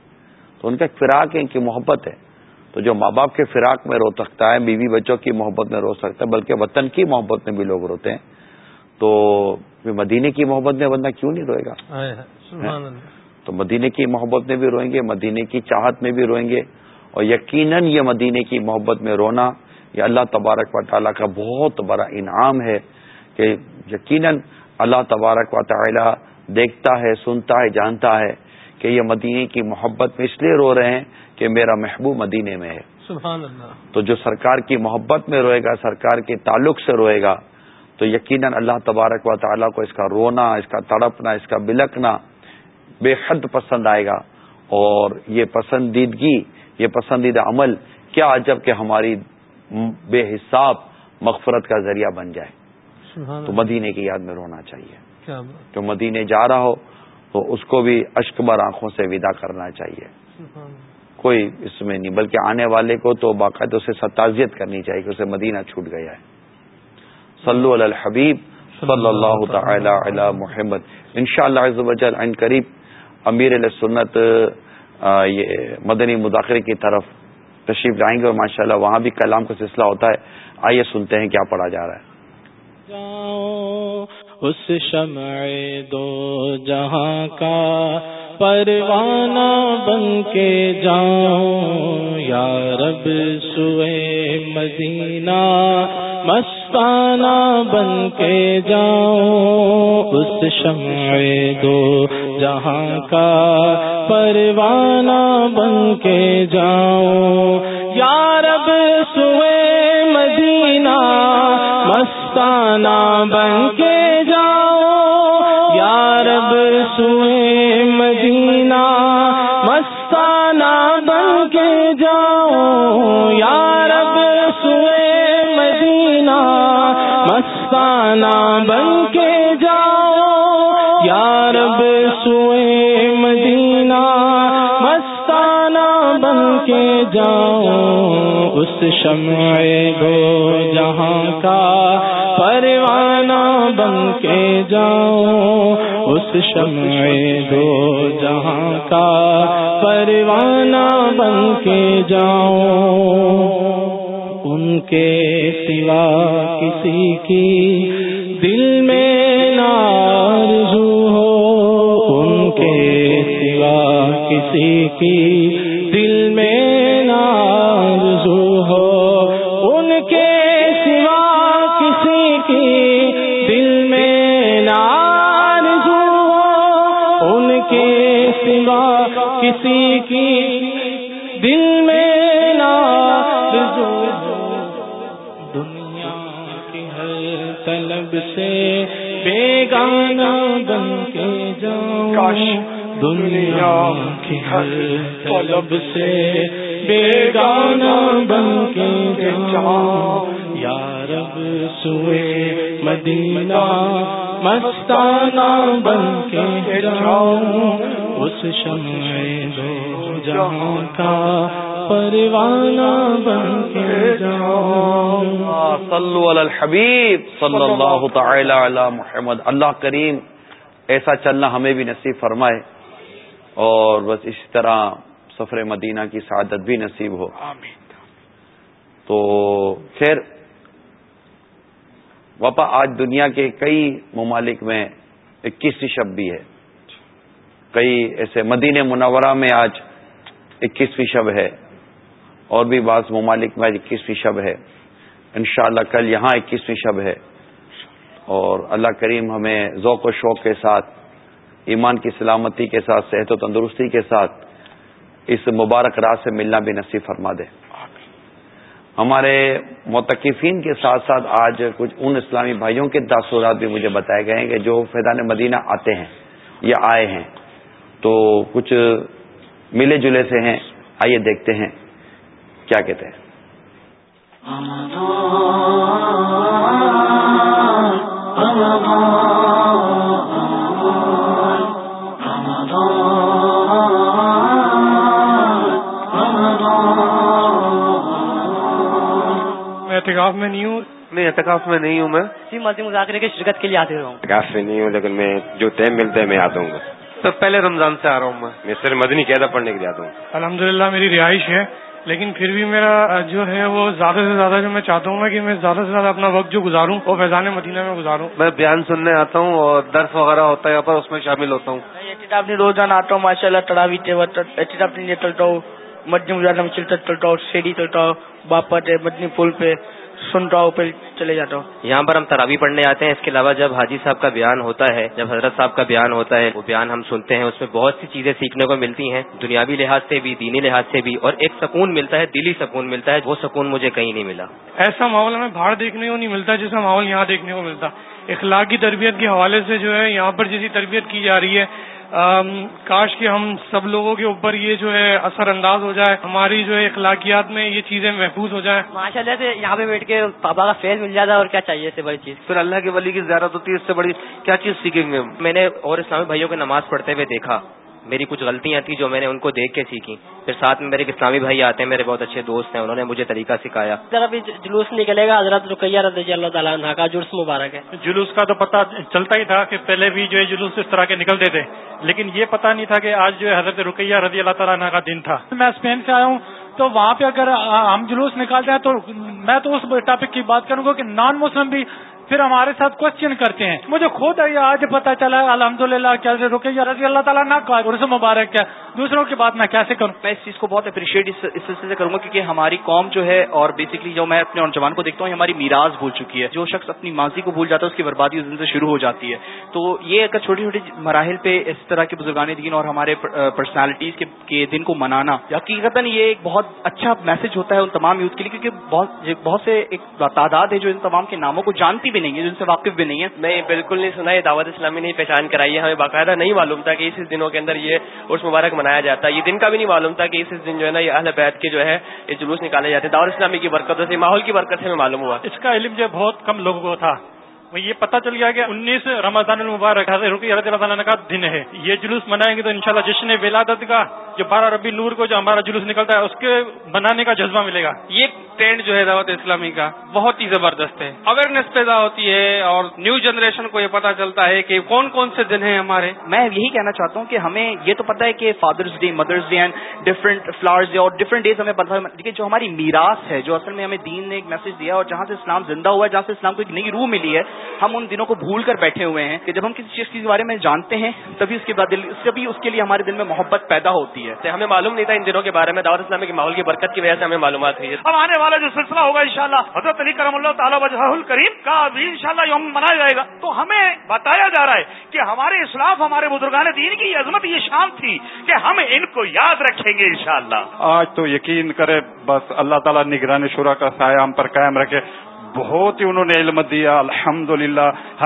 تو ان کا فراق ہے، ان کی محبت ہے۔ تو جو ماں باپ کے فراق میں رو سکتا ہے بیوی بچوں کی محبت میں رو سکتا ہے بلکہ وطن کی محبت میں بھی لوگ روتے ہیں۔ تو مدینے کی محبت میں بندہ کیوں نہیں روئے گا؟ تو مدینے کی محبت میں بھی روئیں گے مدینے کی چاہت میں بھی روئیں گے۔ اور یقیناً یہ مدینے کی محبت میں رونا یہ اللہ تبارک و تعالیٰ کا بہت بڑا انعام ہے کہ یقیناً اللہ تبارک و تعالیٰ دیکھتا ہے سنتا ہے جانتا ہے۔ کہ یہ مدینے کی محبت میں اس لیے رو رہے ہیں کہ میرا محبوب مدینے میں ہے۔ سبحان اللہ۔ تو جو سرکار کی محبت میں روئے گا سرکار کے تعلق سے روئے گا تو یقیناً اللہ تبارک و تعالیٰ کو اس کا رونا اس کا تڑپنا اس کا بلکنا بے حد پسند آئے گا۔ اور یہ پسندیدگی یہ پسندیدہ عمل کیا عجب کہ ہماری بے حساب مغفرت کا ذریعہ بن جائے۔ تو مدینے کی یاد میں رونا چاہیے۔ جو مدینے جا رہا ہو تو اس کو بھی اشکبر آنکھوں سے ودا کرنا چاہیے۔ کوئی اس میں نہیں، بلکہ آنے والے کو تو باقاعدہ اسے ستازیت کرنی چاہیے کہ اسے مدینہ چھوٹ گیا ہے۔ صلو علی الحبیب صلی اللہ تعالی علی محمد۔ ان شاء اللہ قریب امیر علیہ سنت یہ مدنی مداخلے کی طرف تشریف لائیں گے اور ماشاء اللہ وہاں بھی کلام کا سلسلہ ہوتا ہے۔ آئیے سنتے ہیں کیا پڑھا جا رہا ہے۔ اس شمع دو جہاں کا پروانہ بن کے جاؤں۔ یا رب، سوئے مدینہ مستانہ بن کے جاؤں۔ اس شمع دو جہاں کا پروانہ بن کے جاؤں۔ یا رب، سوئے مدینہ مستانہ شمع گو جہاں کا پروانہ بن کے جاؤ۔ اس شمع دو جہاں کا پروانہ بن کے جاؤ۔ ان کے سوا کسی کی دل میں نارزو ہو۔ ان کے سوا کسی کی دنیا کی ہر طلب سے بیگانہ بن کے جاؤں۔ یا رب سوئے مدینہ مستانہ بن کے جاؤں۔ اس شمع دو جہاں کا پروانہ بن کے صلو علی الحبیب صلی اللہ تعالی علی محمد۔ اللہ کریم ایسا چلنا ہمیں بھی نصیب فرمائے۔ اور بس اس طرح سفر مدینہ کی سعادت بھی نصیب ہو۔ تو خیر وپا آج دنیا کے کئی ممالک میں اکیسویں شب بھی ہے۔ کئی ایسے مدینہ منورہ میں آج اکیسویں شب ہے۔ اور بھی بعض ممالک میں اکیسویں شب ہے۔ انشاءاللہ کل یہاں اکیسویں شب ہے۔ اور اللہ کریم ہمیں ذوق و شوق کے ساتھ ایمان کی سلامتی کے ساتھ، صحت و تندرستی کے ساتھ اس مبارک رات سے ملنا بھی نصیب فرما دے۔ ہمارے متقفین کے ساتھ ساتھ آج کچھ ان اسلامی بھائیوں کے تاثرات بھی مجھے بتائے گئے ہیں کہ جو فیضان مدینہ آتے ہیں یا آئے ہیں، تو کچھ ملے جلے سے ہیں۔ آئیے دیکھتے ہیں کیا کہتے ہیں۔ اعتکاف میں نہیں ہوں؟ نہیں اعتکاف میں نہیں ہوں میں جی مزید مذاکرے کی شرکت کے لیے آتے رہا ہوں۔ اعتکاف میں نہیں ہوں لیکن میں جو ٹائم ملتا ہے میں آتا ہوں تو پہلے رمضان سے آ رہا ہوں میں۔ میں سر مدنی قیدا پڑھنے کے لیے آتا ہوں الحمد میری رہائش ہے لیکن پھر بھی میرا جو ہے وہ زیادہ سے زیادہ جو میں چاہتا ہوں کہ میں زیادہ سے زیادہ اپنا وقت جو گزاروں وہ فیضان مدینہ میں گزاروں۔ میں بیان سننے آتا ہوں اور درس وغیرہ ہوتا ہے یہاں پر اس میں شامل ہوتا ہوں۔ روزانہ آتا ہوں ماشاء اللہ مدنی مجاہدہ میں چلتا چلتا ہوں سیڑھی چلتا ہوں باپت ہے مدنی پل پہ۔ سنتا ہوں پھر چلے جاتا ہوں۔ یہاں پر ہم ترابی پڑھنے آتے ہیں۔ اس کے علاوہ جب حاجی صاحب کا بیان ہوتا ہے جب حضرت صاحب کا بیان ہوتا ہے وہ بیان ہم سنتے ہیں۔ اس میں بہت سی چیزیں سیکھنے کو ملتی ہیں۔ دنیاوی لحاظ سے بھی دینی لحاظ سے بھی۔ اور ایک سکون ملتا ہے دلی سکون ملتا ہے۔ وہ سکون مجھے کہیں نہیں ملا۔ ایسا ماحول ہمیں باہر دیکھنے کو نہیں ملتا جیسا ماحول یہاں دیکھنے کو ملتا۔ اخلاقی تربیت کے حوالے سے جو ہے یہاں پر جیسی تربیت کی جا رہی ہے۔ کاش کہ ہم سب لوگوں کے اوپر یہ جو ہے اثر انداز ہو جائے ہماری جو ہے اخلاقیات میں یہ چیزیں محفوظ ہو جائیں۔ ماشاء اللہ سے یہاں پہ بیٹھ کے پاپا کا فیل مل جاتا ہے اور کیا چاہیے اس سے بڑی چیز؟ پھر اللہ کے ولی کی زیارت ہوتی ہے اس سے بڑی کیا چیز سیکھیں گے میں نے اور اسلامی بھائیوں کو نماز پڑھتے ہوئے دیکھا۔ میری کچھ غلطیاں تھیں جو میں نے ان کو دیکھ کے سیکھی پھر ساتھ میں میرے اسلامی بھائی آتے ہیں میرے بہت اچھے دوست ہیں انہوں نے مجھے طریقہ سکھایا۔ ابھی جلوس نکلے گا حضرت رقیہ رضی اللہ تعالیٰ عنہ کا جلوس مبارک ہے۔ جلوس کا تو پتہ چلتا ہی تھا کہ پہلے بھی جو ہے جلوس اس طرح کے نکلتے تھے لیکن یہ پتہ نہیں تھا کہ آج جو ہے حضرت رقیہ رضی اللہ تعالیٰ عنہ کا دن تھا۔ میں اسپین سے آیا ہوں تو وہاں پہ اگر ہم جلوس نکالتے ہیں تو میں تو اس ٹاپک کی بات کروں گا کہ نان مسلم بھی پھر ہمارے ساتھ کوشچن کرتے ہیں۔ مجھے خود آج پتا چلا الحمد للہ کیسے رکے یا جی رضی اللہ تعالیٰ نہ عرص مبارک کیا دوسروں کی بات میں کیسے کروں؟ میں اس چیز کو بہت اپریشیٹ اس سلسلے سے کروں گا کیونکہ ہماری قوم جو ہے اور بیسکلی جو میں اپنے نوجوان کو دیکھتا ہوں ہماری میراث بھول چکی ہے۔ جو شخص اپنی ماضی کو بھول جاتا ہے، اس کی بربادی اس دن سے شروع ہو جاتی ہے۔ تو یہ اگر چھوٹی چھوٹی مراحل پہ اس طرح کے بزرگان دین اور ہمارے پرسنالٹیز کے دن کو منانا۔ حقیقت یہ ایک بہت اچھا میسج ہوتا ہے ان تمام یوتھ کے لیے، کیونکہ بہت سے ایک تعداد ہے جو ان تمام کے ناموں کو جانتی بھی نہیں ہے جن سے واقف بھی نہیں ہے۔ نہیں بالکل نہیں سنا یہ دعوت اسلامی نے پہچان کرائی ہے ہمیں باقاعدہ نہیں معلوم تھا کہ اس دنوں کے اندر یہ عرس مبارک منایا جاتا ہے۔ یہ دن کا بھی نہیں معلوم تھا کہ اس دن جو ہے نا یہ اہل بیت کے جو ہے یہ جلوس نکالے جاتے ہیں۔ دعوت اسلامی کی برکت سے ماحول کی برکت سے ہمیں معلوم ہوا۔ اس کا علم جو بہت کم لوگوں کو تھا۔ یہ پتا چل گیا کہ انیس رمضان المبارک رقی رضی اللہ تعالیٰ کا دن ہے۔ یہ جلوس منائیں گے تو انشاءاللہ جشن ولادت کا جو بارہ ربی نور کو جو ہمارا جلوس نکلتا ہے اس کے منانے کا جذبہ ملے گا۔ یہ ٹرینڈ جو ہے دعوت اسلامی کا بہت ہی زبردست ہے۔ اویئرنیس پیدا ہوتی ہے اور نیو جنریشن کو یہ پتا چلتا ہے کہ کون کون سے دن ہیں ہمارے۔ میں یہی کہنا چاہتا ہوں کہ ہمیں یہ تو پتا ہے کہ father's day mother's day and different flowers day اور ڈفرنٹ ڈیز ہمیں پتا لیکن جو ہماری میراث ہے جو اصل میں ہمیں دین نے ایک میسج دیا اور جہاں سے اسلام زندہ ہوا ہے جہاں سے اسلام کو ایک نئی روح ملی ہے ہم ان دنوں کو بھول کر بیٹھے ہوئے ہیں کہ جب ہم کسی چیز کے بارے میں جانتے ہیں تبھی اس کے بعد تبھی اس کے لیے ہمارے دل میں محبت پیدا ہوتی ہے۔ ہمیں معلوم نہیں تھا ان دنوں کے بارے میں دعوت اسلامی کے ماحول کی برکت کی وجہ سے ہمیں معلومات ہوئی۔ اب آنے والا جو سلسلہ ہوگا انشاءاللہ حضرت علی کرم اللہ تعالیٰ وجہ الکریم کا بھی انشاءاللہ یوم منایا جائے گا۔ تو ہمیں بتایا جا رہا ہے کہ ہمارے اسلاف ہمارے بزرگان دین کی عظمت یہ شان تھی کہ ہم ان کو یاد رکھیں گے انشاءاللہ۔ آج تو یقین کرے بس اللہ تعالیٰ نگرانی شورا کا سایہ ہم پر قائم رکھے۔ بہت ہی انہوں نے علم دیا الحمد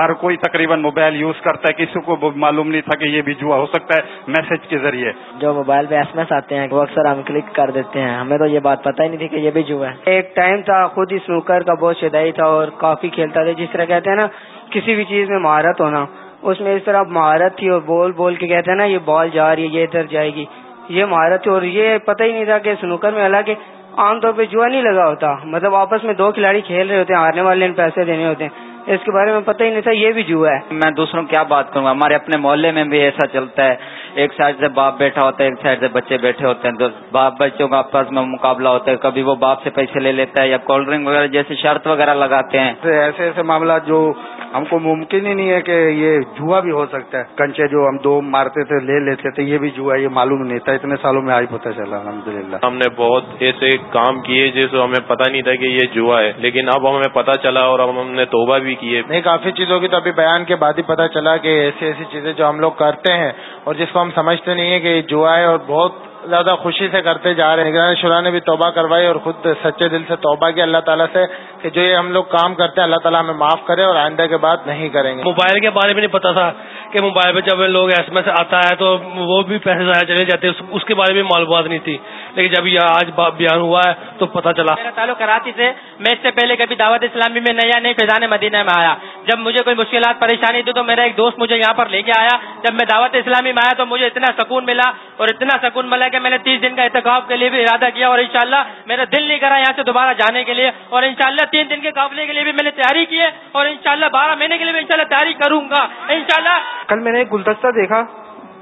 ہر کوئی تقریباً موبائل یوز کرتا ہے، کسی کو معلوم نہیں تھا کہ یہ بھی جوا ہو سکتا ہے میسج کے ذریعے۔ جو موبائل پہ ایس ایم ایس آتے ہیں، وہ اکثر ہم کلک کر دیتے ہیں۔ ہمیں تو یہ بات پتہ ہی نہیں تھی کہ یہ بھی جوا ہے۔ ایک ٹائم تھا، خود ہی سنوکر کا بہت شدائی تھا اور کافی کھیلتا تھا۔ جس طرح کہتے ہیں نا، کسی بھی چیز میں مہارت ہونا، اس میں اس طرح مہارت تھی اور بول بول کے کہتے ہیں نا، یہ بال جا رہی ہے، یہ ادھر جائے گی۔ یہ مہارت تھی اور یہ پتہ ہی نہیں تھا کہ سنوکر میں حالانکہ عام طور پہ جوا نہیں لگا ہوتا۔ مطلب آپس میں دو کھلاڑی کھیل رہے ہوتے ہیں ہارنے والے پیسے دینے ہوتے ہیں۔ اس کے بارے میں پتہ ہی نہیں تھا یہ بھی جوا ہے۔ میں دوسروں کیا بات کروں گا؟ ہمارے اپنے محلے میں بھی ایسا چلتا ہے۔ ایک سائڈ سے باپ بیٹھا ہوتا ہے ایک سائڈ سے بچے بیٹھے ہوتے ہیں۔ تو باپ بچوں کا آپس میں مقابلہ ہوتا ہے۔ کبھی وہ باپ سے پیسے لے لیتا ہے یا کولڈ ڈرنک وغیرہ جیسے شرط وغیرہ لگاتے ہیں۔ ایسے ایسے معاملات جو ہم کو ممکن ہی نہیں ہے کہ یہ جوا بھی ہو سکتا ہے۔ کنچے جو ہم دو مارتے تھے لے لیتے تھے یہ بھی جوا یہ معلوم نہیں تھا۔ اتنے سالوں میں آئی پتہ چلا الحمد للہ ہم نے بہت ایسے کام کیے جیسے ہمیں پتہ نہیں تھا کہ یہ جوا ہے۔ لیکن اب ہمیں پتہ چلا اور اب ہم نے توبہ بھی کیے نہیں کافی چیزوں کی تو ابھی بیان کے بعد ہی پتہ چلا کہ ایسی ایسی چیزیں جو ہم لوگ کرتے ہیں اور جس کو ہم سمجھتے نہیں ہیں کہ یہ جوا ہے اور بہت زیادہ خوشی سے کرتے جا رہے ہیں نگران شرح نے بھی توبہ کروائی اور خود سچے دل سے توبہ کیا اللہ تعالیٰ سے کہ جو یہ ہم لوگ کام کرتے ہیں اللہ تعالیٰ ہمیں معاف کرے اور آئندہ کے بعد نہیں کریں گے۔ موبائل کے بارے میں نہیں پتا تھا کہ موبائل پہ جب لوگ ایس ایم ایس آتا ہے تو وہ بھی پیسے ضائع چلے جاتے ہیں اس کے بارے میں معلومات نہیں تھی۔ لیکن جب یہ آج بیان ہوا ہے تو پتا چلا۔ میرا تعلق کراچی سے میں اس سے پہلے کبھی دعوت اسلامی میں نیا نہیں فیضان مدینہ میں آیا۔ جب مجھے کوئی مشکلات پریشانی تھی تو میرا ایک دوست مجھے یہاں پر لے کے آیا۔ جب میں دعوت اسلامی میں آیا تو مجھے اتنا سکون ملا اور اتنا سکون ملا کہ میں نے تیس دن کا احتکاب کے لیے بھی ارادہ کیا اور انشاءاللہ میرا دل نہیں کرا یہاں سے دوبارہ جانے کے لیے اور انشاءاللہ تین دن کے قافلے کے لیے بھی میں نے تیاری کی ہے اور انشاءاللہ بارہ مہینے کے لیے بھی انشاءاللہ تیاری کروں گا۔ انشاءاللہ کل میں نے ایک گلدستہ دیکھا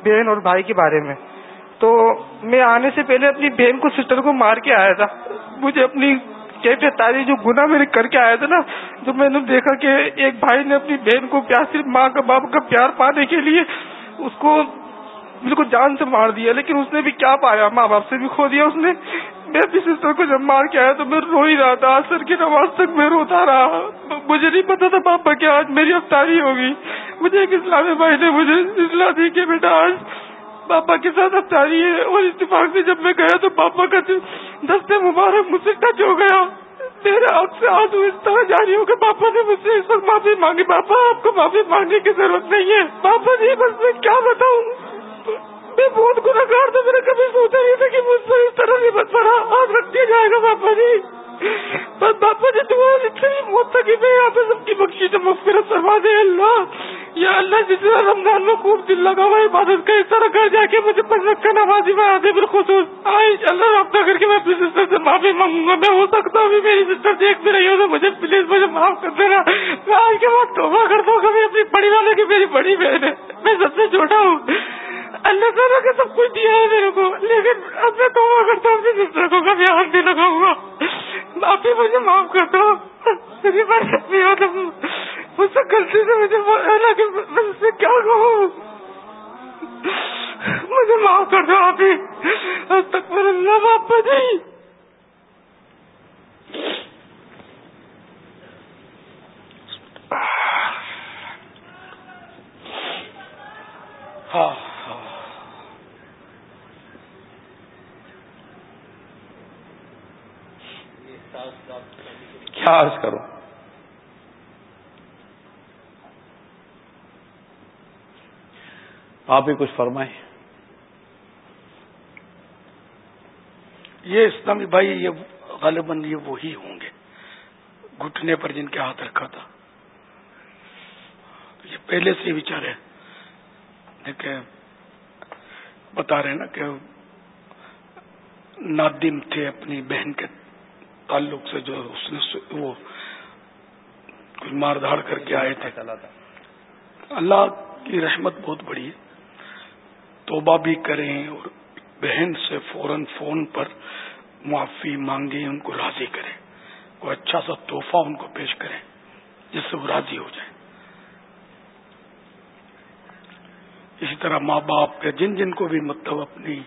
بہن اور بھائی کے بارے میں۔ تو میں آنے سے پہلے اپنی بہن کو سسٹر کو مار کے آیا تھا۔ مجھے اپنی کیفیت تاری جو گنا میں نے کر کے آیا تھا نا، تو میں نے دیکھا کہ ایک بھائی نے اپنی بہن کو پیار صرف ماں کا باپ کا پیار پانے کے لیے اس کو مجھ کو جان سے مار دیا، لیکن اس نے بھی کیا پایا؟ ماں باپ سے بھی کھو دیا اس نے۔ میں اپنی سسٹر کو جب مار کے آیا تو میں رو ہی رہا تھا۔ سر کی نماز تک میں روتا رہا۔ مجھے نہیں پتا تھا پاپا کہ آج میری افطاری ہوگی۔ مجھے ایک اسلامی بھائی نے مجھے اصلاح دی کہ بیٹا، آج پاپا کے ساتھ افطاری ہے۔ اور اتفاق سے جب میں گیا تو پاپا کا دستے مبارک مجھ سے ٹچ ہو گیا۔ میرے آپ سے آج اس طرح جاری ہو کہ پاپا نے مجھ سے اس وقت معافی مانگی۔ پاپا، آپ کو معافی مانگنے کی ضرورت نہیں ہے۔ پاپا جی بس میں کیا بتاؤں؟ میں بہت گناگار تھا میں نے کبھی سوچا نہیں تھا کہ مجھ سے اس طرح نہیں بچ پڑا آپ رکھ دیا جائے گا پاپا جی۔ بس باپا جی تمہاری اتنی موت تک میں یہاں پہ سب کی بخشی سے مغفرت فرما دے، اللہ۔ یا اللہ جس طرح رمضان میں خوب دل لگا ہوا عبادت کا اس طرح گھر جا کے مجھے پنج کا نمازی میں آدھے بالخصوص۔ آئی اللہ رابطہ کر کے میں اپنی سسٹر سے معافی مانگوں گا۔ میں ہو سکتا ہوں میری سسٹر دیکھ بھی رہی ہو تو مجھے پلیز مجھے معاف کر دینا۔ میں آج کے بعد توبہ کرتا ہوں، کبھی اپنی بڑی والے کی میری بڑی بہن ہے۔ میں سب سے چھوٹا ہوں۔ اللہ تعالیٰ کا سب کچھ دیا ہے میرے کو۔ لیکن اب میں توبہ کرتا ہوں، اپنی سسٹر کو کبھی ہاتھ نہیں لگاؤں گا۔ معافی مجھے معاف کر دو۔ میری بات مجھ سے غلطی سے مجھے اللہ کے میں اس سے کیا کہوں؟ مجھے معاف کر دو آپ ہی۔ تک میرے اللہ باپا جی ہاں۔ کیا عرض کروں؟ آپ ہی کچھ فرمائیں۔ یہ اسلامی بھائی، یہ غالباً یہ وہی ہوں گے۔ گھٹنے پر جن کے ہاتھ رکھا تھا۔ یہ پہلے سے بچارے دیکھیں، بتا رہے نا کہ نادم تھے اپنی بہن کے تعلق سے جو اس نے وہ کچھ مار دھاڑ کر کے آئے تھے۔ اللہ کی رحمت بہت بڑی ہے۔ توبہ بھی کریں اور بہن سے فوراً فون پر معافی مانگیں ان کو راضی کریں کوئی اچھا سا تحفہ ان کو پیش کریں جس سے وہ راضی ہو جائیں۔ اسی طرح ماں باپ یا جن جن کو بھی مطلب اپنی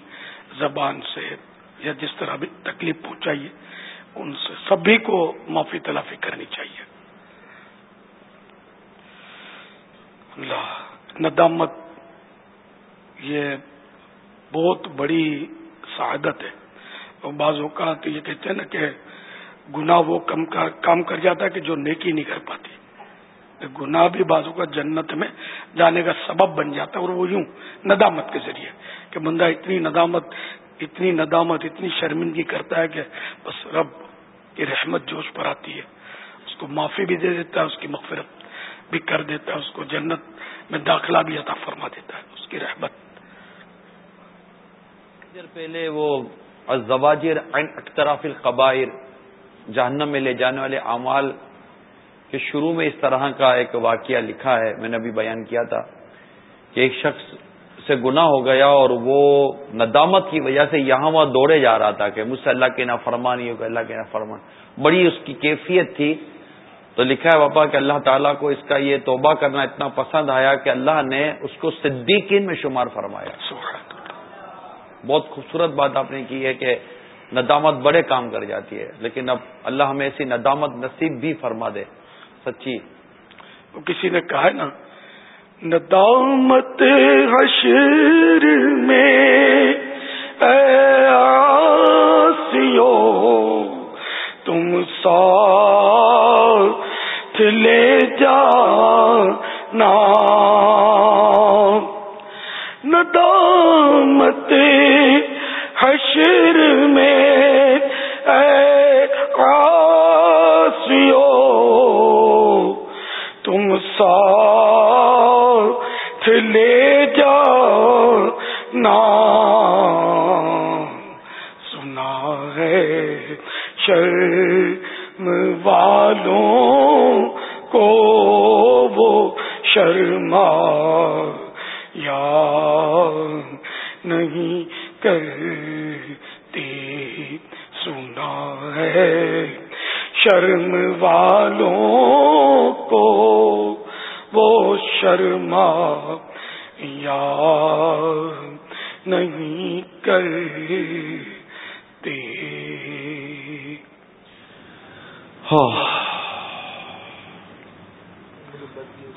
زبان سے یا جس طرح بھی تکلیف پہنچائیے ان سے سبھی کو معافی تلافی کرنی چاہیے۔ اللہ، ندامت یہ بہت بڑی سعادت ہے۔ اور بعض اوقات یہ کہتے ہیں نا کہ گناہ وہ کم کام کر جاتا ہے کہ جو نیکی نہیں کر پاتی۔ گناہ بھی بازو کا جنت میں جانے کا سبب بن جاتا ہے اور وہ یوں ندامت کے ذریعے کہ بندہ اتنی ندامت اتنی ندامت، اتنی شرمندگی کرتا ہے کہ بس رب کی رحمت جوش پر آتی ہے، اس کو معافی بھی دے دیتا ہے، اس کی مغفرت بھی کر دیتا ہے، اس کو جنت میں داخلہ بھی عطا فرما دیتا ہے، اس کی رحمت۔ پہلے وہ زواجر اختراف القبائر، جہنم میں لے جانے والے اعمال کے شروع میں اس طرح کا ایک واقعہ لکھا ہے، میں نے ابھی بیان کیا تھا کہ ایک شخص سے گناہ ہو گیا اور وہ ندامت کی وجہ سے یہاں وہاں دوڑے جا رہا تھا کہ مجھ سے اللہ کے نافرمانی ہوگا اللہ کے نافرمان بڑی اس کی کیفیت تھی۔ تو لکھا ہے باپا کہ اللہ تعالیٰ کو اس کا یہ توبہ کرنا اتنا پسند آیا کہ اللہ نے اس کو صدیقین میں شمار فرمایا۔ بہت خوبصورت بات آپ نے کی ہے کہ ندامت بڑے کام کر جاتی ہے لیکن اب اللہ ہمیں ایسی ندامت نصیب بھی فرما دے سچی۔ کسی نے کہا ہے نا ندامت حشر میں اے آسیو تم ساتھ لے جا ندامت حشر میں والوں کو وہ شرما یا نہیں کرتے۔ سنا ہے شرم والوں کو وہ شرما یا نہیں کرتے۔ ہاں۔